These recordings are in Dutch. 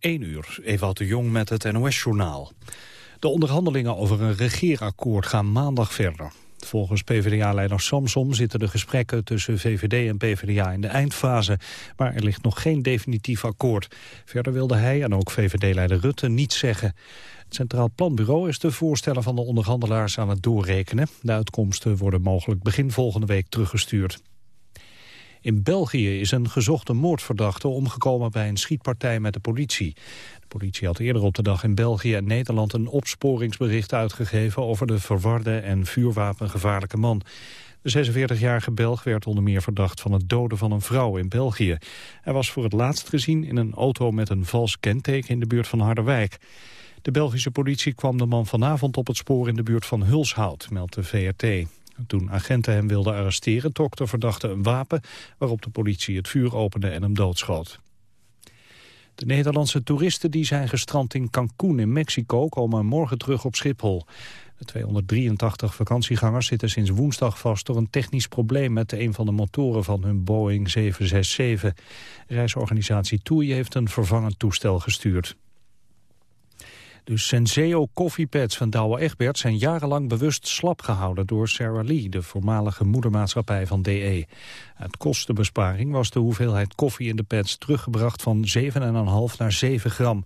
1 uur, Ewout de Jong met het NOS-journaal. De onderhandelingen over een regeerakkoord gaan maandag verder. Volgens PvdA-leider Samsom zitten de gesprekken tussen VVD en PvdA in de eindfase. Maar er ligt nog geen definitief akkoord. Verder wilde hij en ook VVD-leider Rutte niets zeggen. Het Centraal Planbureau is de voorstellen van de onderhandelaars aan het doorrekenen. De uitkomsten worden mogelijk begin volgende week teruggestuurd. In België is een gezochte moordverdachte omgekomen bij een schietpartij met de politie. De politie had eerder op de dag in België en Nederland een opsporingsbericht uitgegeven over de verwarde en vuurwapengevaarlijke man. De 46-jarige Belg werd onder meer verdacht van het doden van een vrouw in België. Hij was voor het laatst gezien in een auto met een vals kenteken in de buurt van Harderwijk. De Belgische politie kwam de man vanavond op het spoor in de buurt van Hulshout, meldt de VRT. Toen agenten hem wilden arresteren trok de verdachte een wapen... waarop de politie het vuur opende en hem doodschoot. De Nederlandse toeristen die zijn gestrand in Cancún in Mexico... komen morgen terug op Schiphol. De 283 vakantiegangers zitten sinds woensdag vast... door een technisch probleem met een van de motoren van hun Boeing 767. Reisorganisatie TUI heeft een vervangend toestel gestuurd. De Senseo koffiepads van Douwe Egberts zijn jarenlang bewust slap gehouden door Sarah Lee, de voormalige moedermaatschappij van DE. Uit kostenbesparing was de hoeveelheid koffie in de pads teruggebracht van 7,5 naar 7 gram.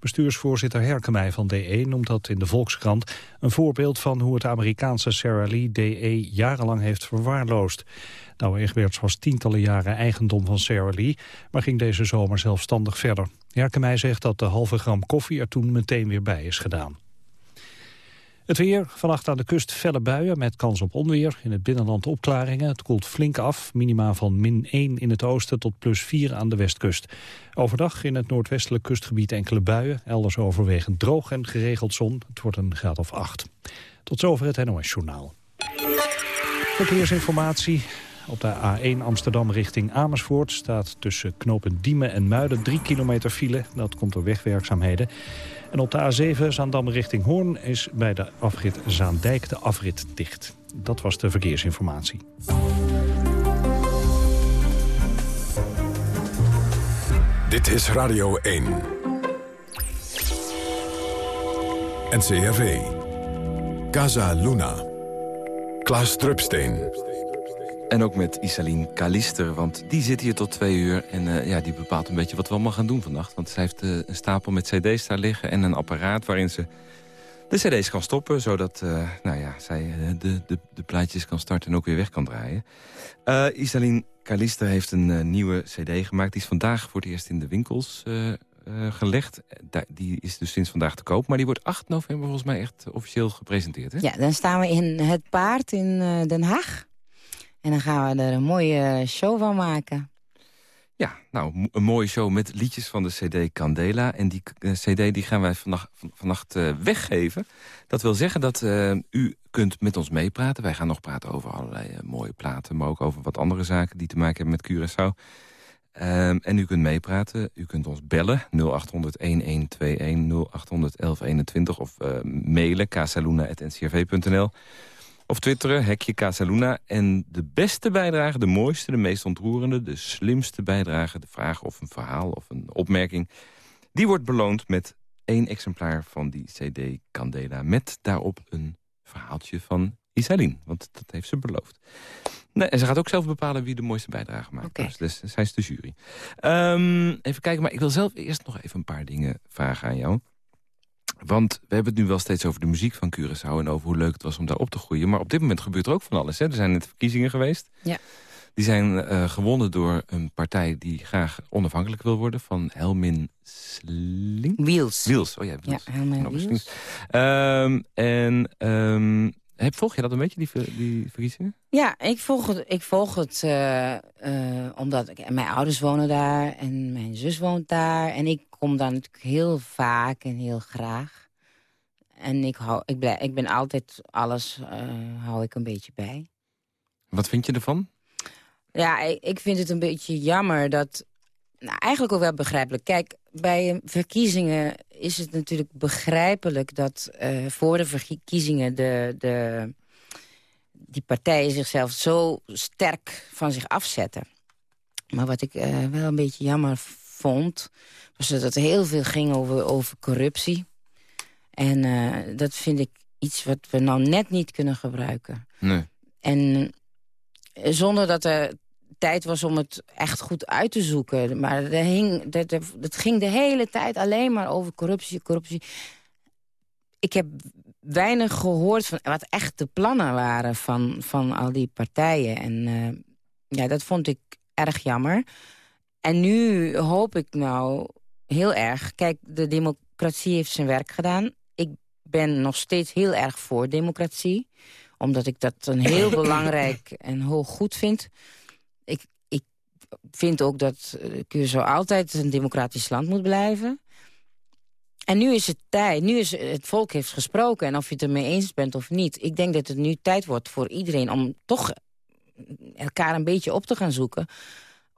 Bestuursvoorzitter Herkemij van DE noemt dat in de Volkskrant een voorbeeld van hoe het Amerikaanse Sarah Lee DE jarenlang heeft verwaarloosd. Douwe Egberts was tientallen jaren eigendom van Sarah Lee, maar ging deze zomer zelfstandig verder. Herkemij zegt dat de halve gram koffie er toen meteen weer bij is gedaan. Het weer, vannacht aan de kust felle buien met kans op onweer. In het binnenland opklaringen. Het koelt flink af. Minima van min 1 in het oosten tot plus 4 aan de westkust. Overdag in het noordwestelijk kustgebied enkele buien. Elders overwegend droog en geregeld zon. Het wordt een graad of 8. Tot zover het NOS-journaal. Verkeersinformatie. Op de A1 Amsterdam richting Amersfoort staat tussen knopen Diemen en Muiden 3 kilometer file. Dat komt door wegwerkzaamheden. En op de A7 Zaandam richting Hoorn is bij de afrit Zaandijk de afrit dicht. Dat was de verkeersinformatie. Dit is Radio 1. NCRV. Casa Luna. Klaas Drupsteen. En ook met Isaline Kalister, want die zit hier tot twee uur. En uh, ja, die bepaalt een beetje wat we allemaal gaan doen vannacht. Want zij heeft uh, een stapel met cd's daar liggen en een apparaat waarin ze de cd's kan stoppen. Zodat uh, nou ja, zij de, de, de plaatjes kan starten en ook weer weg kan draaien. Isaline Kalister heeft een nieuwe cd gemaakt. Die is vandaag voor het eerst in de winkels gelegd. die is dus sinds vandaag te koop. Maar die wordt 8 november volgens mij echt officieel gepresenteerd. Hè? Ja, dan staan we in Het Paard in Den Haag. En dan gaan we er een mooie show van maken. Ja, nou, een mooie show met liedjes van de cd Candela. En die uh, cd die gaan wij vannacht, vannacht uh, weggeven. Dat wil zeggen dat uh, u kunt met ons meepraten. Wij gaan nog praten over allerlei mooie platen... maar ook over wat andere zaken die te maken hebben met Curaçao. Um, en u kunt meepraten. U kunt ons bellen 0800-1121, 0800-1121... of mailen casaluna.ncrv.nl... Of twitteren, hekje Casaluna. En de beste bijdrage, de mooiste, de meest ontroerende... de slimste bijdrage, de vraag of een verhaal of een opmerking... die wordt beloond met één exemplaar van die CD Candela... met daarop een verhaaltje van Isaline, want dat heeft ze beloofd. Nee, en ze gaat ook zelf bepalen wie de mooiste bijdrage maakt. Okay. Dus zij is de jury. Um, even kijken, maar ik wil zelf eerst nog even een paar dingen vragen aan jou. Want we hebben het nu wel steeds over de muziek van Curaçao... en over hoe leuk het was om daar op te groeien. Maar op dit moment gebeurt er ook van alles. Hè? Er zijn net verkiezingen geweest. Ja. Die zijn uh, gewonnen door een partij die graag onafhankelijk wil worden... van Helmin Sling? Wiels. Wiels, oh ja. Wiels. Ja, Helmin Wiels. Um, en um, heb, volg je dat een beetje, die, die verkiezingen? Ja, ik volg het, ik volg het uh, uh, omdat ik, mijn ouders wonen daar en mijn zus woont daar. En ik kom daar natuurlijk heel vaak en heel graag. En ik, hou, ik, blij, ik ben altijd alles, uh, hou ik een beetje bij. Wat vind je ervan? Ja, ik, ik vind het een beetje jammer dat... Nou, eigenlijk ook wel begrijpelijk. Kijk, bij verkiezingen is het natuurlijk begrijpelijk... dat uh, voor de verkiezingen de, de, die partijen zichzelf zo sterk van zich afzetten. Maar wat ik uh, wel een beetje jammer vond... was dat het heel veel ging over, over corruptie. En uh, dat vind ik iets wat we nou net niet kunnen gebruiken. Nee. En zonder dat er tijd was om het echt goed uit te zoeken. Maar er hing, dat, dat ging de hele tijd alleen maar over corruptie, corruptie. Ik heb weinig gehoord van wat echt de plannen waren van, van al die partijen. En uh, ja, dat vond ik erg jammer. En nu hoop ik nou heel erg... Kijk, de democratie heeft zijn werk gedaan. Ik ben nog steeds heel erg voor democratie. Omdat ik dat een heel belangrijk en hoog goed vind. Ik, ik vind ook dat Curaçao altijd een democratisch land moet blijven. En nu is het tijd, nu is het volk heeft gesproken... en of je het ermee eens bent of niet. Ik denk dat het nu tijd wordt voor iedereen om toch elkaar een beetje op te gaan zoeken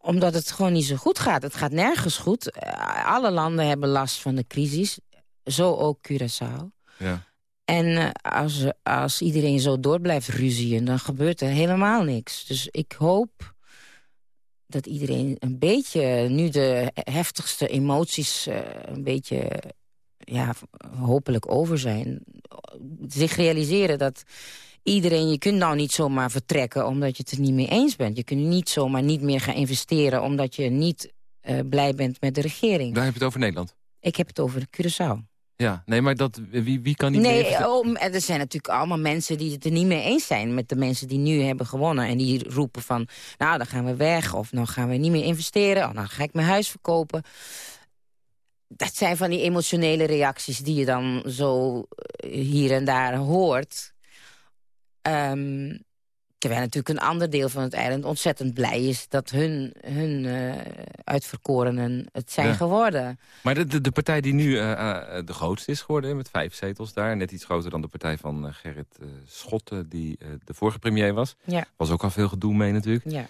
omdat het gewoon niet zo goed gaat. Het gaat nergens goed. Eh, alle landen hebben last van de crisis. Zo ook Curaçao. Ja. En uh, als, als iedereen zo door blijft ruzien... dan gebeurt er helemaal niks. Dus ik hoop dat iedereen een beetje... nu de heftigste emoties uh, een beetje... ja, hopelijk over zijn. Zich realiseren dat iedereen, je kunt nou niet zomaar vertrekken omdat je het er niet mee eens bent. Je kunt niet zomaar niet meer gaan investeren omdat je niet uh, blij bent met de regering. Daar heb je het over Nederland? Ik heb het over Curaçao. Ja, nee, maar dat, wie, wie kan niet nee, meer... Oh, er zijn natuurlijk allemaal mensen die het er niet mee eens zijn... met de mensen die nu hebben gewonnen. En die roepen van, nou, dan gaan we weg. Of nou gaan we niet meer investeren. Of nou ga ik mijn huis verkopen. Dat zijn van die emotionele reacties die je dan zo eh, hier en daar hoort. Um, terwijl natuurlijk een ander deel van het eiland ontzettend blij is... dat hun, hun uh, uitverkorenen het zijn ja. geworden. Maar de, de, de, partij die nu uh, uh, de grootste is geworden, met vijf zetels daar... net iets groter dan de partij van Gerrit Schotten, die de vorige premier was. Ja. Was ook al veel gedoe mee natuurlijk. Ja.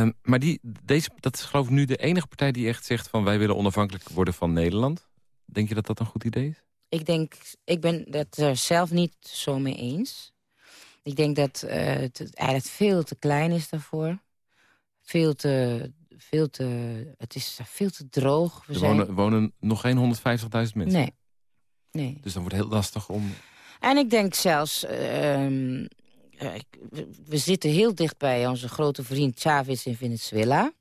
Um, maar die, deze, dat is geloof ik nu de enige partij die echt zegt... van wij willen onafhankelijk worden van Nederland. Denk je dat dat een goed idee is? Ik denk, ik ben het er zelf niet zo mee eens... Ik denk dat uh, het eigenlijk veel te klein is daarvoor. Veel te... Veel te het is veel te droog. We er wonen, zijn... wonen nog geen 150.000 mensen? Nee. nee. Dus dan wordt het heel lastig om... En ik denk zelfs... Uh, we zitten heel dicht bij onze grote vriend Chavez in Venezuela.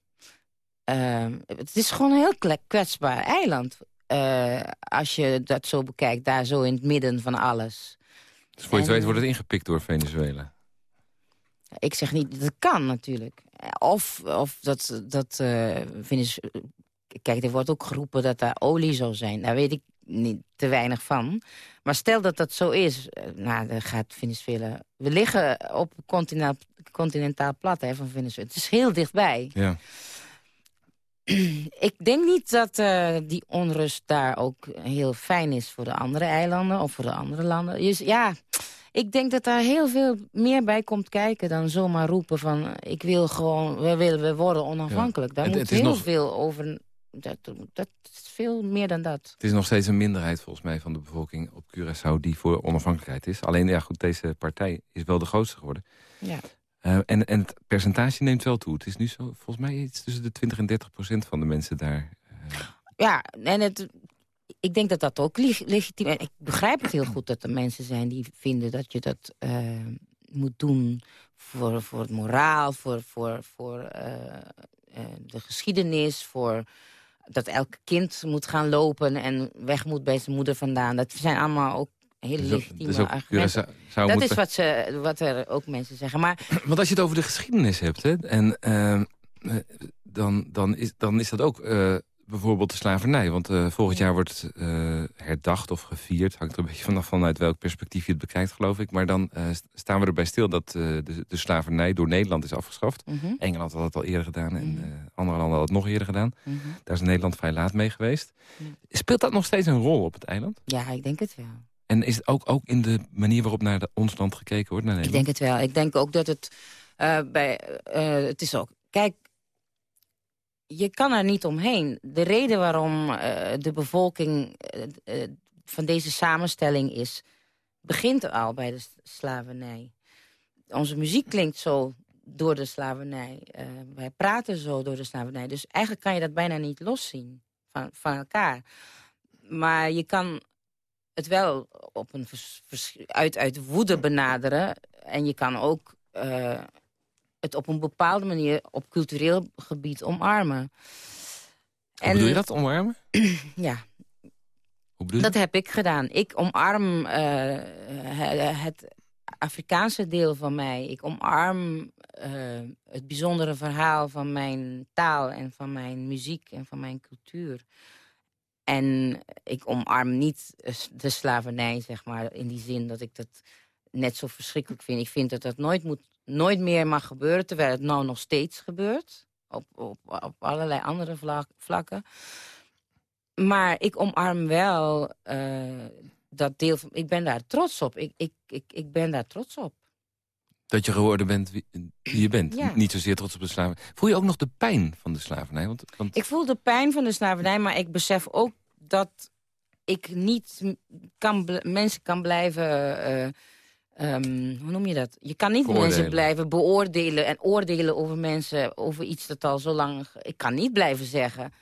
Uh, het is gewoon een heel kwetsbaar eiland. Uh, als je dat zo bekijkt, daar zo in het midden van alles. Dus voor je het weet wordt het ingepikt door Venezuela. Ik zeg niet dat het kan natuurlijk. Of, of dat, dat uh, Venezuela... Kijk, er wordt ook geroepen dat daar olie zou zijn. Daar weet ik niet te weinig van. Maar stel dat dat zo is, nou, dan gaat Venezuela... We liggen op continentaal, continentaal plat hè, van Venezuela. Het is heel dichtbij. Ja. Ik denk niet dat uh, die onrust daar ook heel fijn is voor de andere eilanden of voor de andere landen. Dus ja, ik denk dat daar heel veel meer bij komt kijken dan zomaar roepen van ik wil gewoon, we willen we worden onafhankelijk. Ja. Daar het, moet het heel nog... veel over. Dat, dat is veel meer dan dat. Het is nog steeds een minderheid volgens mij van de bevolking op Curaçao die voor onafhankelijkheid is. Alleen ja goed, deze partij is wel de grootste geworden. Ja. Uh, en, en het percentage neemt wel toe. Het is nu zo, volgens mij iets tussen de 20 en 30 procent van de mensen daar. Uh... Ja, en het, ik denk dat dat ook legitiem is. Ik begrijp het heel goed dat er mensen zijn die vinden dat je dat uh, moet doen voor, voor het moraal, voor, voor, voor de geschiedenis, voor dat elk kind moet gaan lopen en weg moet bij zijn moeder vandaan. Dat zijn allemaal ook hele legitieme dus argumenten. dat moeten... is wat, ze, wat er ook mensen zeggen. Maar... Want als je het over de geschiedenis hebt... Hè, en, uh, dan, dan, is, dan is dat ook uh, bijvoorbeeld de slavernij. Want uh, volgend jaar wordt herdacht of gevierd. Hangt er een beetje vanaf vanuit welk perspectief je het bekijkt, geloof ik. Maar dan staan we erbij stil dat de, de, slavernij door Nederland is afgeschaft. Mm -hmm. Engeland had het al eerder gedaan en mm -hmm. andere landen hadden het nog eerder gedaan. Mm -hmm. Daar is Nederland vrij laat mee geweest. Speelt dat nog steeds een rol op het eiland? Ja, ik denk het wel. En is het ook, ook in de manier waarop naar de, ons land gekeken wordt? Naar ik denk het wel. Ik denk ook dat het uh, bij... Uh, het is ook... Kijk, je kan er niet omheen. De reden waarom uh, de bevolking van deze samenstelling is... begint al bij de slavernij. Onze muziek klinkt zo door de slavernij. Wij praten zo door de slavernij. Dus eigenlijk kan je dat bijna niet loszien van, van elkaar. Maar je kan het wel op een uit, uit woede benaderen. En je kan ook uh, het op een bepaalde manier op cultureel gebied omarmen. Hoe en, bedoel je dat, omarmen? ja. Hoe bedoel je? Dat heb ik gedaan. Ik omarm uh, het Afrikaanse deel van mij. Ik omarm uh, het bijzondere verhaal van mijn taal en van mijn muziek en van mijn cultuur. En ik omarm niet de slavernij, zeg maar, in die zin dat ik dat net zo verschrikkelijk vind. Ik vind dat dat nooit, moet, nooit meer mag gebeuren, terwijl het nou nog steeds gebeurt. Op, op, op allerlei andere vlak, vlakken. Maar ik omarm wel uh, dat deel van... Ik ben daar trots op. Ik, ik, ik, ik ben daar trots op. Dat je geworden bent wie, je bent. Ja. Niet zozeer trots op de slavernij. Voel je ook nog de pijn van de slavernij? Want, want... Ik voel de pijn van de slavernij, maar ik besef ook dat ik niet kan mensen kan blijven... Uh, um, hoe noem je dat? Je kan niet mensen blijven beoordelen en oordelen over mensen... over iets dat al zo lang... Ik kan niet blijven zeggen...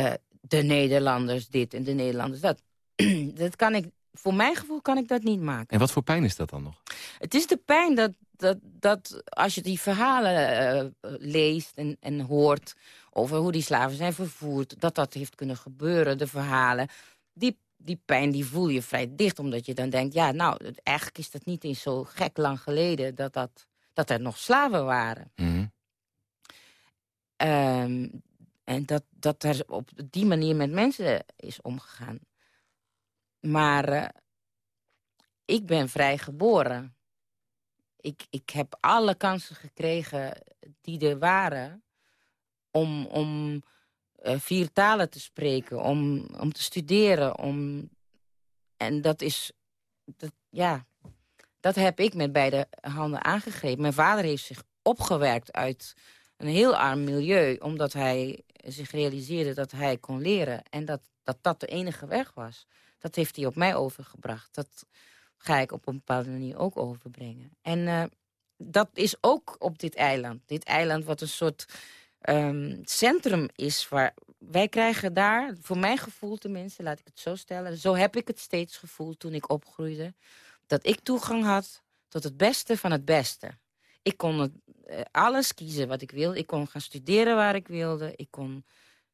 Uh, de Nederlanders dit en de Nederlanders dat. dat kan ik, voor mijn gevoel kan ik dat niet maken. En wat voor pijn is dat dan nog? Het is de pijn dat, dat, dat als je die verhalen uh, leest en, en hoort... over hoe die slaven zijn vervoerd, dat dat heeft kunnen gebeuren, de verhalen... die, die pijn die voel je vrij dicht, omdat je dan denkt... ja, nou, eigenlijk is dat niet eens zo gek lang geleden... dat, dat, dat er nog slaven waren. Mm en dat, dat er op die manier met mensen is omgegaan. Maar uh, ik ben vrij geboren. Ik, ik heb alle kansen gekregen die er waren... om, om uh, vier talen te spreken, om, om te studeren. Om... En dat is... Dat, ja, dat heb ik met beide handen aangegrepen. Mijn vader heeft zich opgewerkt uit een heel arm milieu... omdat hij zich realiseerde dat hij kon leren... en dat dat, dat de enige weg was. Dat heeft hij op mij overgebracht. Dat ga ik op een bepaalde manier ook overbrengen. En uh, dat is ook op dit eiland. Dit eiland wat een soort um, centrum is. Waar wij krijgen daar, voor mijn gevoel tenminste, laat ik het zo stellen... zo heb ik het steeds gevoeld toen ik opgroeide... dat ik toegang had tot het beste van het beste. Ik kon uh, alles kiezen wat ik wilde. Ik kon gaan studeren waar ik wilde. Ik kon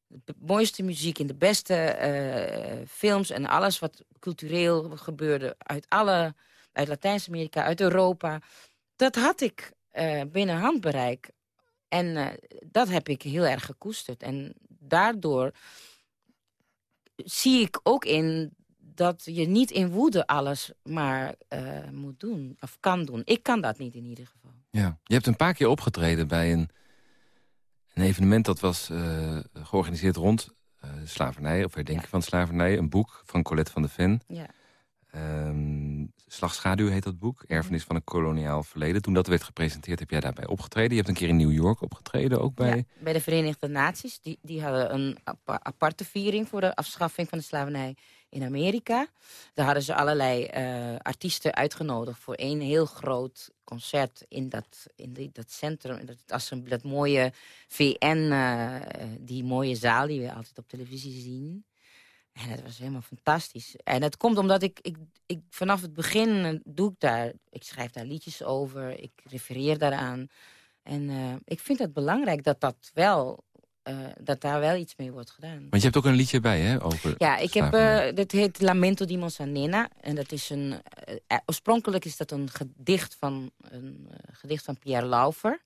de mooiste muziek in de beste uh, films... en alles wat cultureel gebeurde uit, alle, uit Latijns-Amerika, uit Europa... dat had ik uh, binnen handbereik. En uh, dat heb ik heel erg gekoesterd. En daardoor zie ik ook in dat je niet in woede alles maar moet doen. Of kan doen. Ik kan dat niet in ieder geval. Ja, je hebt een paar keer opgetreden bij een, een evenement dat was uh, georganiseerd rond uh, slavernij, of herdenken ja. van slavernij. Een boek van Colette van de Ven. Ja. Um, Slagschaduw heet dat boek, Erfenis van een koloniaal verleden. Toen dat werd gepresenteerd heb jij daarbij opgetreden. Je hebt een keer in New York opgetreden, ook bij... Ja, bij de Verenigde Naties. Die, die hadden een aparte viering voor de afschaffing van de slavernij in Amerika. Daar hadden ze allerlei uh, artiesten uitgenodigd voor één heel groot concert in dat, in dat centrum. Dat, dat, dat mooie VN, uh, die mooie zaal die we altijd op televisie zien. En het was helemaal fantastisch. En het komt omdat ik, ik, ik vanaf het begin doe ik daar... Ik schrijf daar liedjes over, ik refereer daaraan. En ik vind het belangrijk dat dat wel uh, dat daar wel iets mee wordt gedaan. Want je hebt ook een liedje bij, hè? Over ja, ik heb, uh, dit heet Lamento di Monsanena. En dat is een, uh, oorspronkelijk is dat een gedicht van, een, gedicht van Pierre Laufer.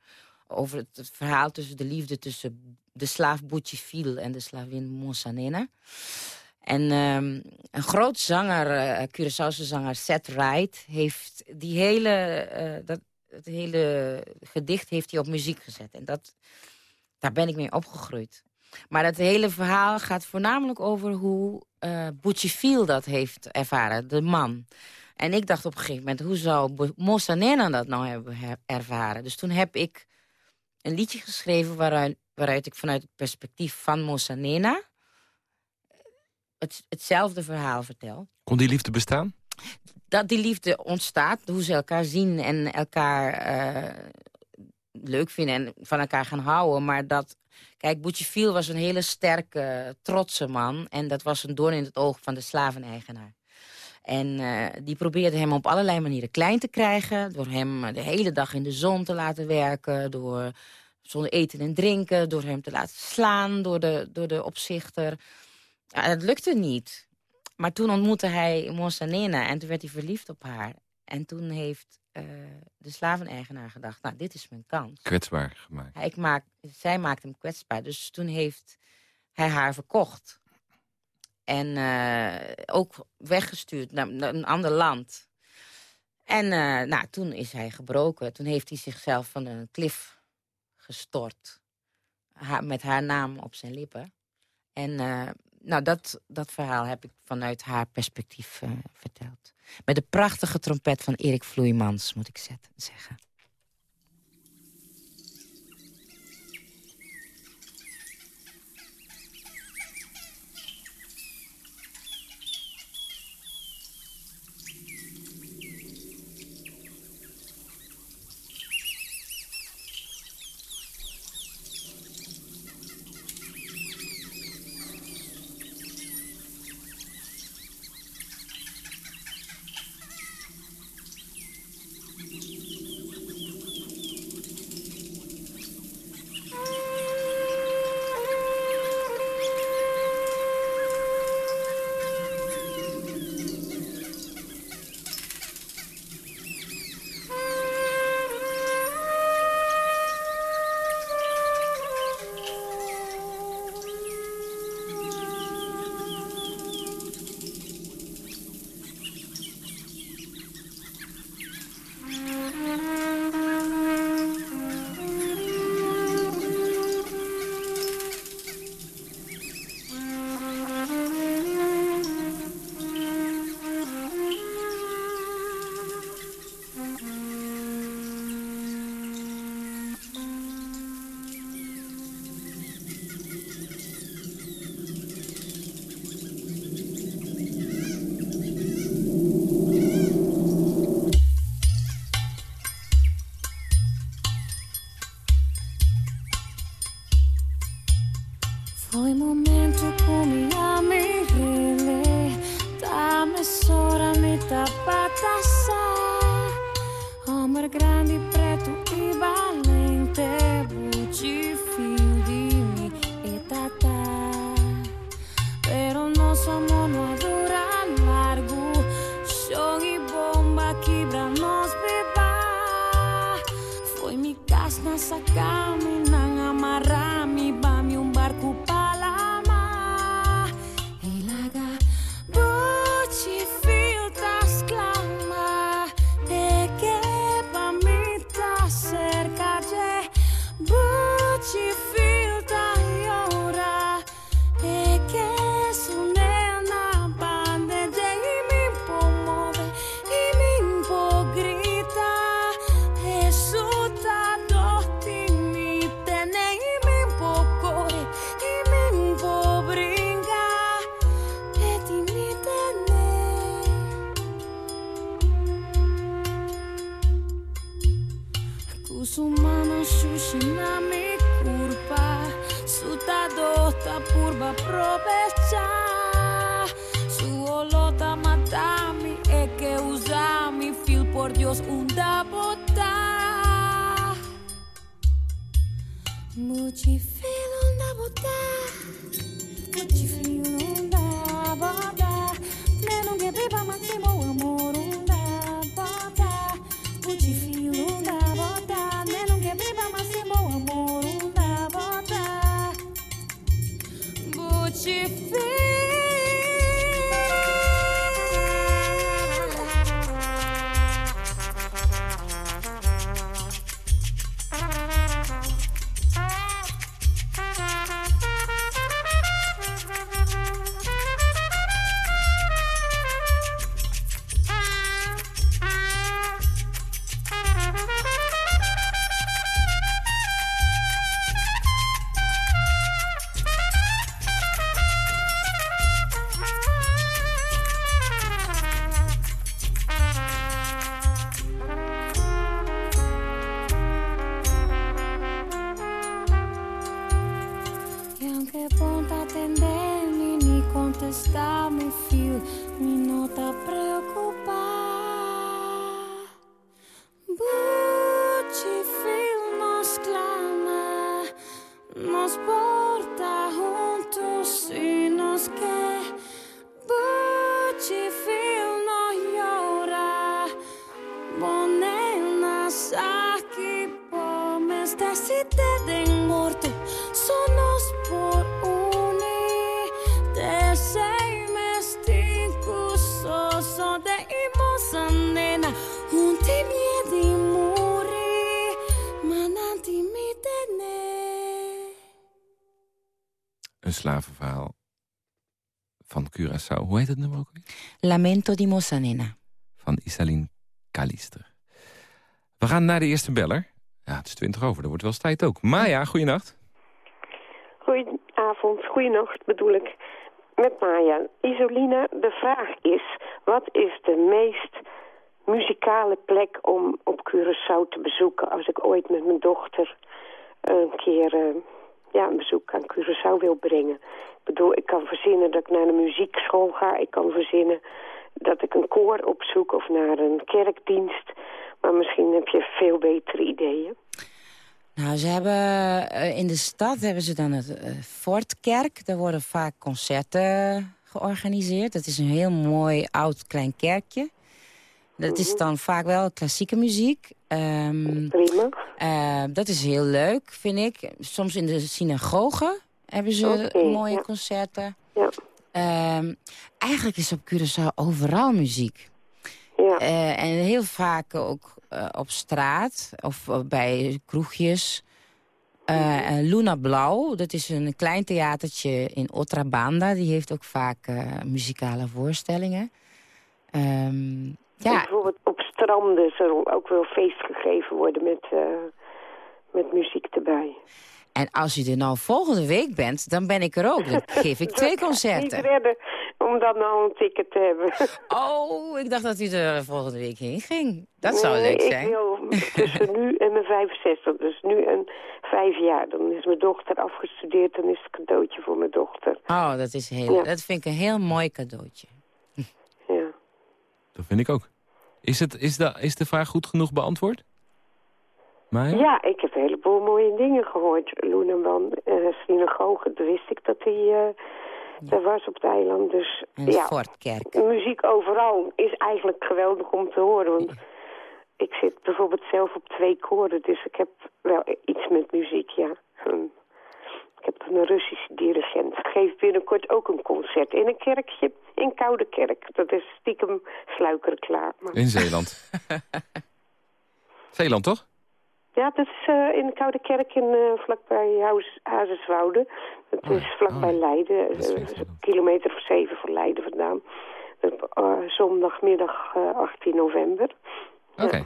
Over het, het, verhaal tussen de liefde tussen de slaaf Boutchifil en de slavin Monsanena. En um, een groot zanger, Curaçaose zanger Seth Wright... heeft die hele, dat, het hele gedicht heeft hij op muziek gezet. En dat daar ben ik mee opgegroeid. Maar dat hele verhaal gaat voornamelijk over hoe uh, dat heeft ervaren, de man. En ik dacht op een gegeven moment, hoe zou Mossanena dat nou hebben ervaren? Dus toen heb ik een liedje geschreven waaruit, waaruit ik vanuit het perspectief van Mossanena... Het, hetzelfde verhaal vertel. Kon die liefde bestaan? Dat die liefde ontstaat, hoe ze elkaar zien en elkaar uh, leuk vinden en van elkaar gaan houden. Maar dat, kijk, Boutjefiel was een hele sterke, trotse man. En dat was een doorn in het oog van de slaveneigenaar. En uh, die probeerde hem op allerlei manieren klein te krijgen. Door hem de hele dag in de zon te laten werken. Door zonder eten en drinken. Door hem te laten slaan door de, door de opzichter. Ja, dat lukte niet. Maar toen ontmoette hij Monsanena en toen werd hij verliefd op haar. En toen heeft uh, de slaveneigenaar gedacht, nou, dit is mijn kans. Kwetsbaar gemaakt. Ja, ik maak, zij maakt hem kwetsbaar. Dus toen heeft hij haar verkocht. En uh, ook weggestuurd naar, naar, een ander land. En uh, nou, toen is hij gebroken. Toen heeft hij zichzelf van een klif gestort. Ha met haar naam op zijn lippen. En nou, dat, dat verhaal heb ik vanuit haar perspectief verteld. Met de prachtige trompet van Erik Vloeimans, moet ik zeggen. Por Dios unda bota. Muci filo unda bota. Muci filo unda bota. Ne lunge beba ma timo Een slavenverhaal van Curaçao. Hoe heet het nummer ook weer? Lamento di Mossanena. Van Isaline Kalister. We gaan naar de eerste beller. Ja, het is twintig over, dat wordt wel eens tijd ook. Maya, goeienacht. Goedenavond, goeienacht bedoel ik. Met Maya. Isolina, de vraag is, wat is de meest muzikale plek om op Curaçao te bezoeken... als ik ooit met mijn dochter een keer eh, ja, een bezoek aan Curaçao wil brengen. Ik bedoel, ik kan verzinnen dat ik naar een muziekschool ga. Ik kan verzinnen dat ik een koor opzoek of naar een kerkdienst. Maar misschien heb je veel betere ideeën. Nou, ze hebben eh, in de stad hebben ze dan het eh, Fortkerk. Daar worden vaak concerten georganiseerd. Dat is een heel mooi oud klein kerkje. Dat is dan vaak wel klassieke muziek. Ehm, Prima. eh, dat is heel leuk, vind ik. Soms in de synagoge hebben ze mooie ja. concerten. Ja, Ehm, eigenlijk is op Curaçao overal muziek. ja. Eh, en heel vaak ook eh, op straat of eh, bij kroegjes. Eh, Luna Blauw, dat is een klein theatertje in Otrabanda. Die heeft ook vaak muzikale voorstellingen. Ehm, En ja, Bijvoorbeeld op stranden zal ook wel feest gegeven worden met, eh, met muziek erbij. en als u er nou volgende week bent, dan ben ik er ook. Dan geef ik twee Niet concerten. redden om dan al een ticket te hebben. Oh, ik dacht dat u er volgende week heen ging. Dat zou Nee, leuk ik zijn. wil tussen nu en mijn 65, dus nu en vijf jaar. Dan is mijn dochter afgestudeerd, dan is het cadeautje voor mijn dochter. Oh, dat, is heel, Ja. dat vind ik een heel mooi cadeautje. Dat vind ik ook. Is, het, is, de, is de vraag goed genoeg beantwoord? Maya? Ja, ik heb een heleboel mooie dingen gehoord. Loeneman, eh synagoge, dat wist ik dat hij eh daar was op het eiland. Dus En ja, Fortkerk. muziek overal is eigenlijk geweldig om te horen. Want ik zit bijvoorbeeld zelf op twee koren, dus ik heb wel iets met muziek, ja. Hm. Ik heb een Russische dirigent. Geeft binnenkort ook een concert in een kerkje in Koude Kerk. Dat is stiekem sluikerklaar. Maar... In Zeeland. Zeeland, toch? Ja, dat is eh, in de Koude Kerk in, eh, vlakbij. Het Oh is vlakbij Oh. Leiden, Dat is eh, vandaan. een kilometer of zeven van Leiden vandaan. Op zondagmiddag eh, 18 november. Oké.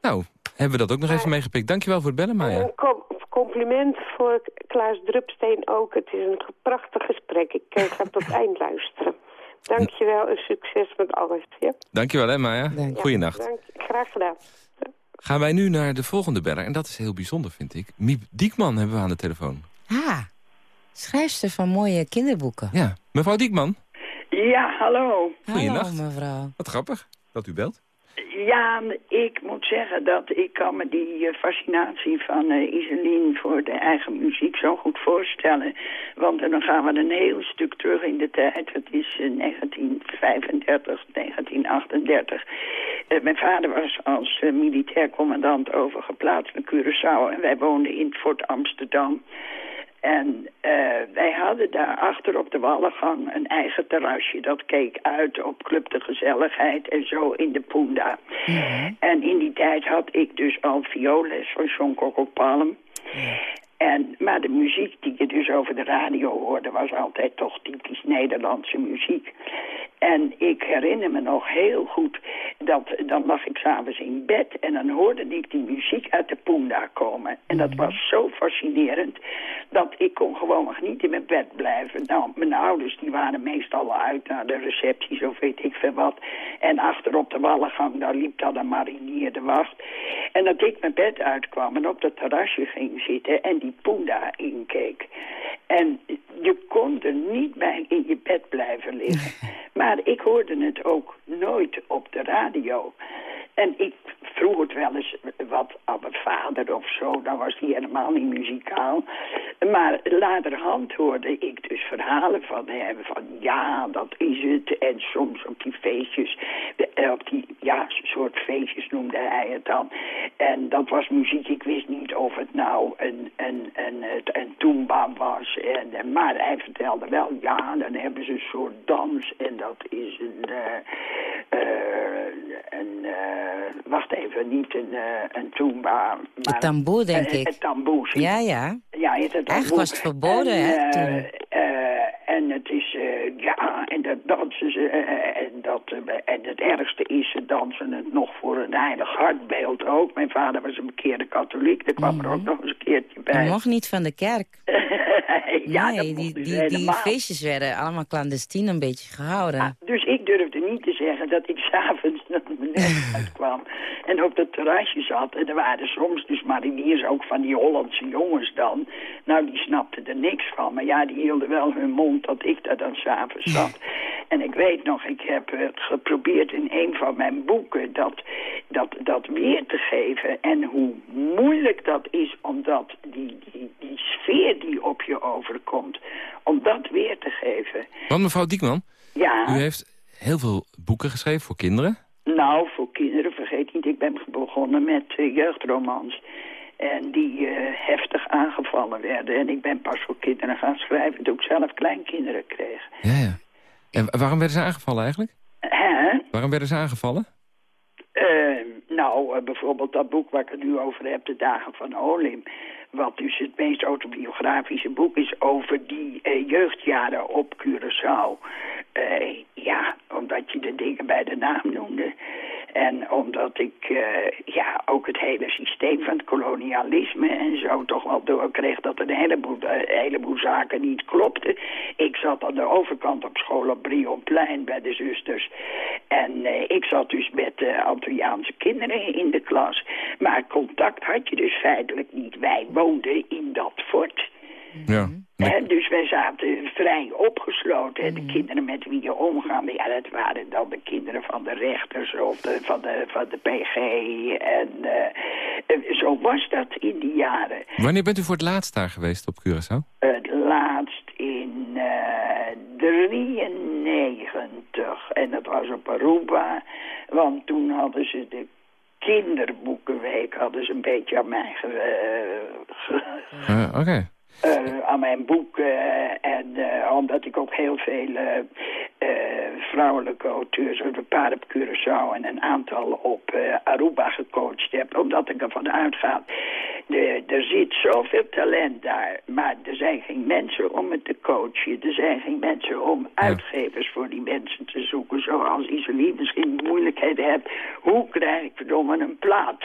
Nou, hebben we dat ook nog even meegepikt. Dankjewel voor het bellen, Maya. Com- compliment voor Klaas Drupsteen ook. Het is een prachtig gesprek. Ik eh, ga tot het eind luisteren. Dankjewel en succes met alles. Ja? Dankjewel, hè, Maya. Dank je. Goeienacht. Dank, graag gedaan. Gaan wij nu naar de volgende beller. En dat is heel bijzonder, vind ik. Miep Diekman hebben we aan de telefoon. Ah, schrijfster van mooie kinderboeken. Ja, mevrouw Diekman. Ja, hallo. Goeienacht. Hallo, mevrouw. Wat grappig dat u belt. Ja, ik moet zeggen dat ik kan me die eh, fascinatie van eh Iselien voor de eigen muziek zo goed voorstellen. Want dan gaan we een heel stuk terug in de tijd. Het is eh, 1935, 1938. Eh, mijn vader was als eh, militair commandant overgeplaatst naar Curaçao en wij woonden in Fort Amsterdam. En eh, wij hadden daar achter op de Wallengang een eigen terrasje. Dat keek uit op Club de Gezelligheid en zo in de Poenda. En in die tijd had ik dus al violes van John Coco Palm. En, maar de muziek die je dus over de radio hoorde was altijd toch typisch Nederlandse muziek. En ik herinner me nog heel goed dat, dan lag ik s'avonds in bed en dan hoorde ik die muziek uit de Poenda komen. En dat was zo fascinerend dat ik kon gewoon nog niet in mijn bed blijven. Nou, mijn ouders die waren meestal al uit naar de recepties of weet ik veel wat. En achter op de wallengang, daar liep dan een marinier de wacht. En dat ik mijn bed uitkwam en op het terrasje ging zitten en die Poenda inkeek. En je kon er niet bij in je bed blijven liggen. Maar ik hoorde het ook nooit op de radio. En ik vroeg het wel eens wat aan mijn vader of zo. Dan was hij helemaal niet muzikaal. Maar laterhand hoorde ik dus verhalen van hem. Van ja, dat is het. En soms op die feestjes. eh, Op die, ja, soort feestjes noemde hij het dan. En dat was muziek. Ik wist niet of het nou een, een, een, een, een was. En, maar hij vertelde wel, ja, dan hebben ze een soort dans. En dat is een... eh, eh, een eh, wacht even, niet een, een toomba. maar Een tamboer, denk ik. Een Ja, ja. ja, het, het Eigenlijk was het verboden, en, hè, en het dat dansen ze, eh, en, dat, eh, en het ergste is, ze dansen het nog voor een heilig hartbeeld ook. Mijn vader was een bekeerde katholiek, daar kwam er ook nog eens een keertje Dat bij. mocht niet van de kerk. ja, dat nee, die, dus die, die helemaal. feestjes werden allemaal clandestien een beetje gehouden. Ah, dus ik durfde niet te zeggen dat ik s'avonds naar mijn net uitkwam en op het terrasje zat. En er waren soms dus mariniers, ook van die Hollandse jongens dan. Nou, die snapten er niks van. Maar ja, die hielden wel hun mond dat ik daar dan s'avonds zat. En ik weet nog, ik heb eh, geprobeerd in een van mijn boeken dat, dat, dat weer te geven. En hoe moeilijk dat is om dat, die, die, die sfeer die op je overkomt, om dat weer te geven. Want mevrouw Diekman, Ja. u heeft heel veel boeken geschreven voor kinderen. Nou, voor kinderen, vergeet niet, ik ben begonnen met eh, jeugdromans. En die eh, heftig aangevallen werden. En ik ben pas voor kinderen gaan schrijven toen ik zelf kleinkinderen kreeg. Ja, ja. En wa- waarom werden ze aangevallen eigenlijk? Hè? Waarom werden ze aangevallen? Eh, nou, eh, bijvoorbeeld dat boek waar ik het nu over heb, De Dagen van Olim. Wat dus het meest autobiografische boek is over die eh, jeugdjaren op Curaçao. Eh, ja, omdat je de dingen bij de naam noemde. En omdat ik eh, ja, ook het hele systeem van het kolonialisme en zo toch wel doorkreeg dat een heleboel, heleboel zaken niet klopten. Ik zat aan de overkant op school op Brionplein bij de zusters. En ik zat dus met uh, Antilliaanse kinderen in de klas. Maar contact had je dus feitelijk niet. Wij woonden in dat fort. Ja. En dus wij zaten vrij opgesloten. En de kinderen met wie je omgaan, ja, dat waren dan de kinderen van de rechters of de, van, de, van de PG. En eh, zo was dat in die jaren. Wanneer bent u voor het laatst daar geweest op Curaçao? Het laatst in eh 93. En dat was op Aruba. Want toen hadden ze de kinderboekenweek hadden ze een beetje aan mij Uh, Oké. uh, aan mijn boek. Uh, en uh, omdat ik ook heel veel vrouwelijke auteurs, een paar op Curaçao en een aantal op Aruba gecoacht heb. Omdat ik ervan uitga, de, er zit zoveel talent daar. Maar er zijn geen mensen om het te coachen. Er zijn geen mensen om uitgevers voor die mensen te zoeken. Zoals Isolie misschien moeilijkheden hebt. Hoe krijg ik verdomme een plaat?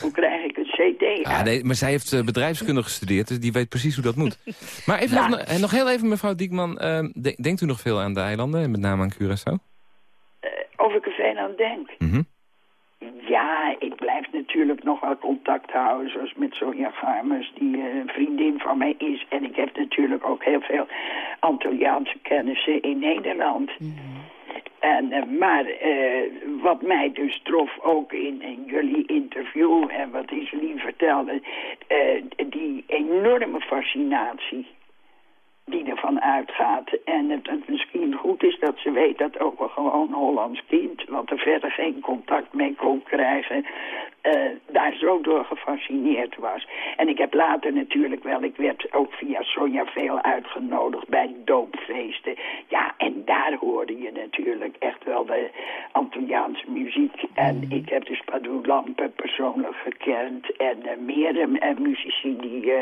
Hoe krijg ik een cd ah, nee, Maar zij heeft uh, bedrijfskunde gestudeerd, dus die weet precies hoe dat moet. Maar even nou. nog, nog, heel even, mevrouw Diekman. Uh, de, denkt u nog veel aan de eilanden, met name aan Curaçao? Uh, of ik er veel aan denk? Mm -hmm. Ja, ik blijf natuurlijk nog wel contact houden, zoals met Sonja Garmers, die uh, een vriendin van mij is. En ik heb natuurlijk ook heel veel Antilliaanse kennissen in Nederland. Mm -hmm. En, uh, maar uh, wat mij dus trof ook in, in, jullie interview en wat Iselien vertelde, die enorme fascinatie die ervan uitgaat. En het, misschien goed is dat ze weet dat ook een gewoon Hollands kind, wat er verder geen contact mee kon krijgen, uh, daar zo door gefascineerd was. En ik heb later natuurlijk wel, ik werd ook via Sonja veel uitgenodigd bij doopfeesten. Ja, en daar hoorde je natuurlijk echt wel de Antilliaanse muziek. En ik heb dus Padou Lampen persoonlijk gekend en uh, meer uh, muzici die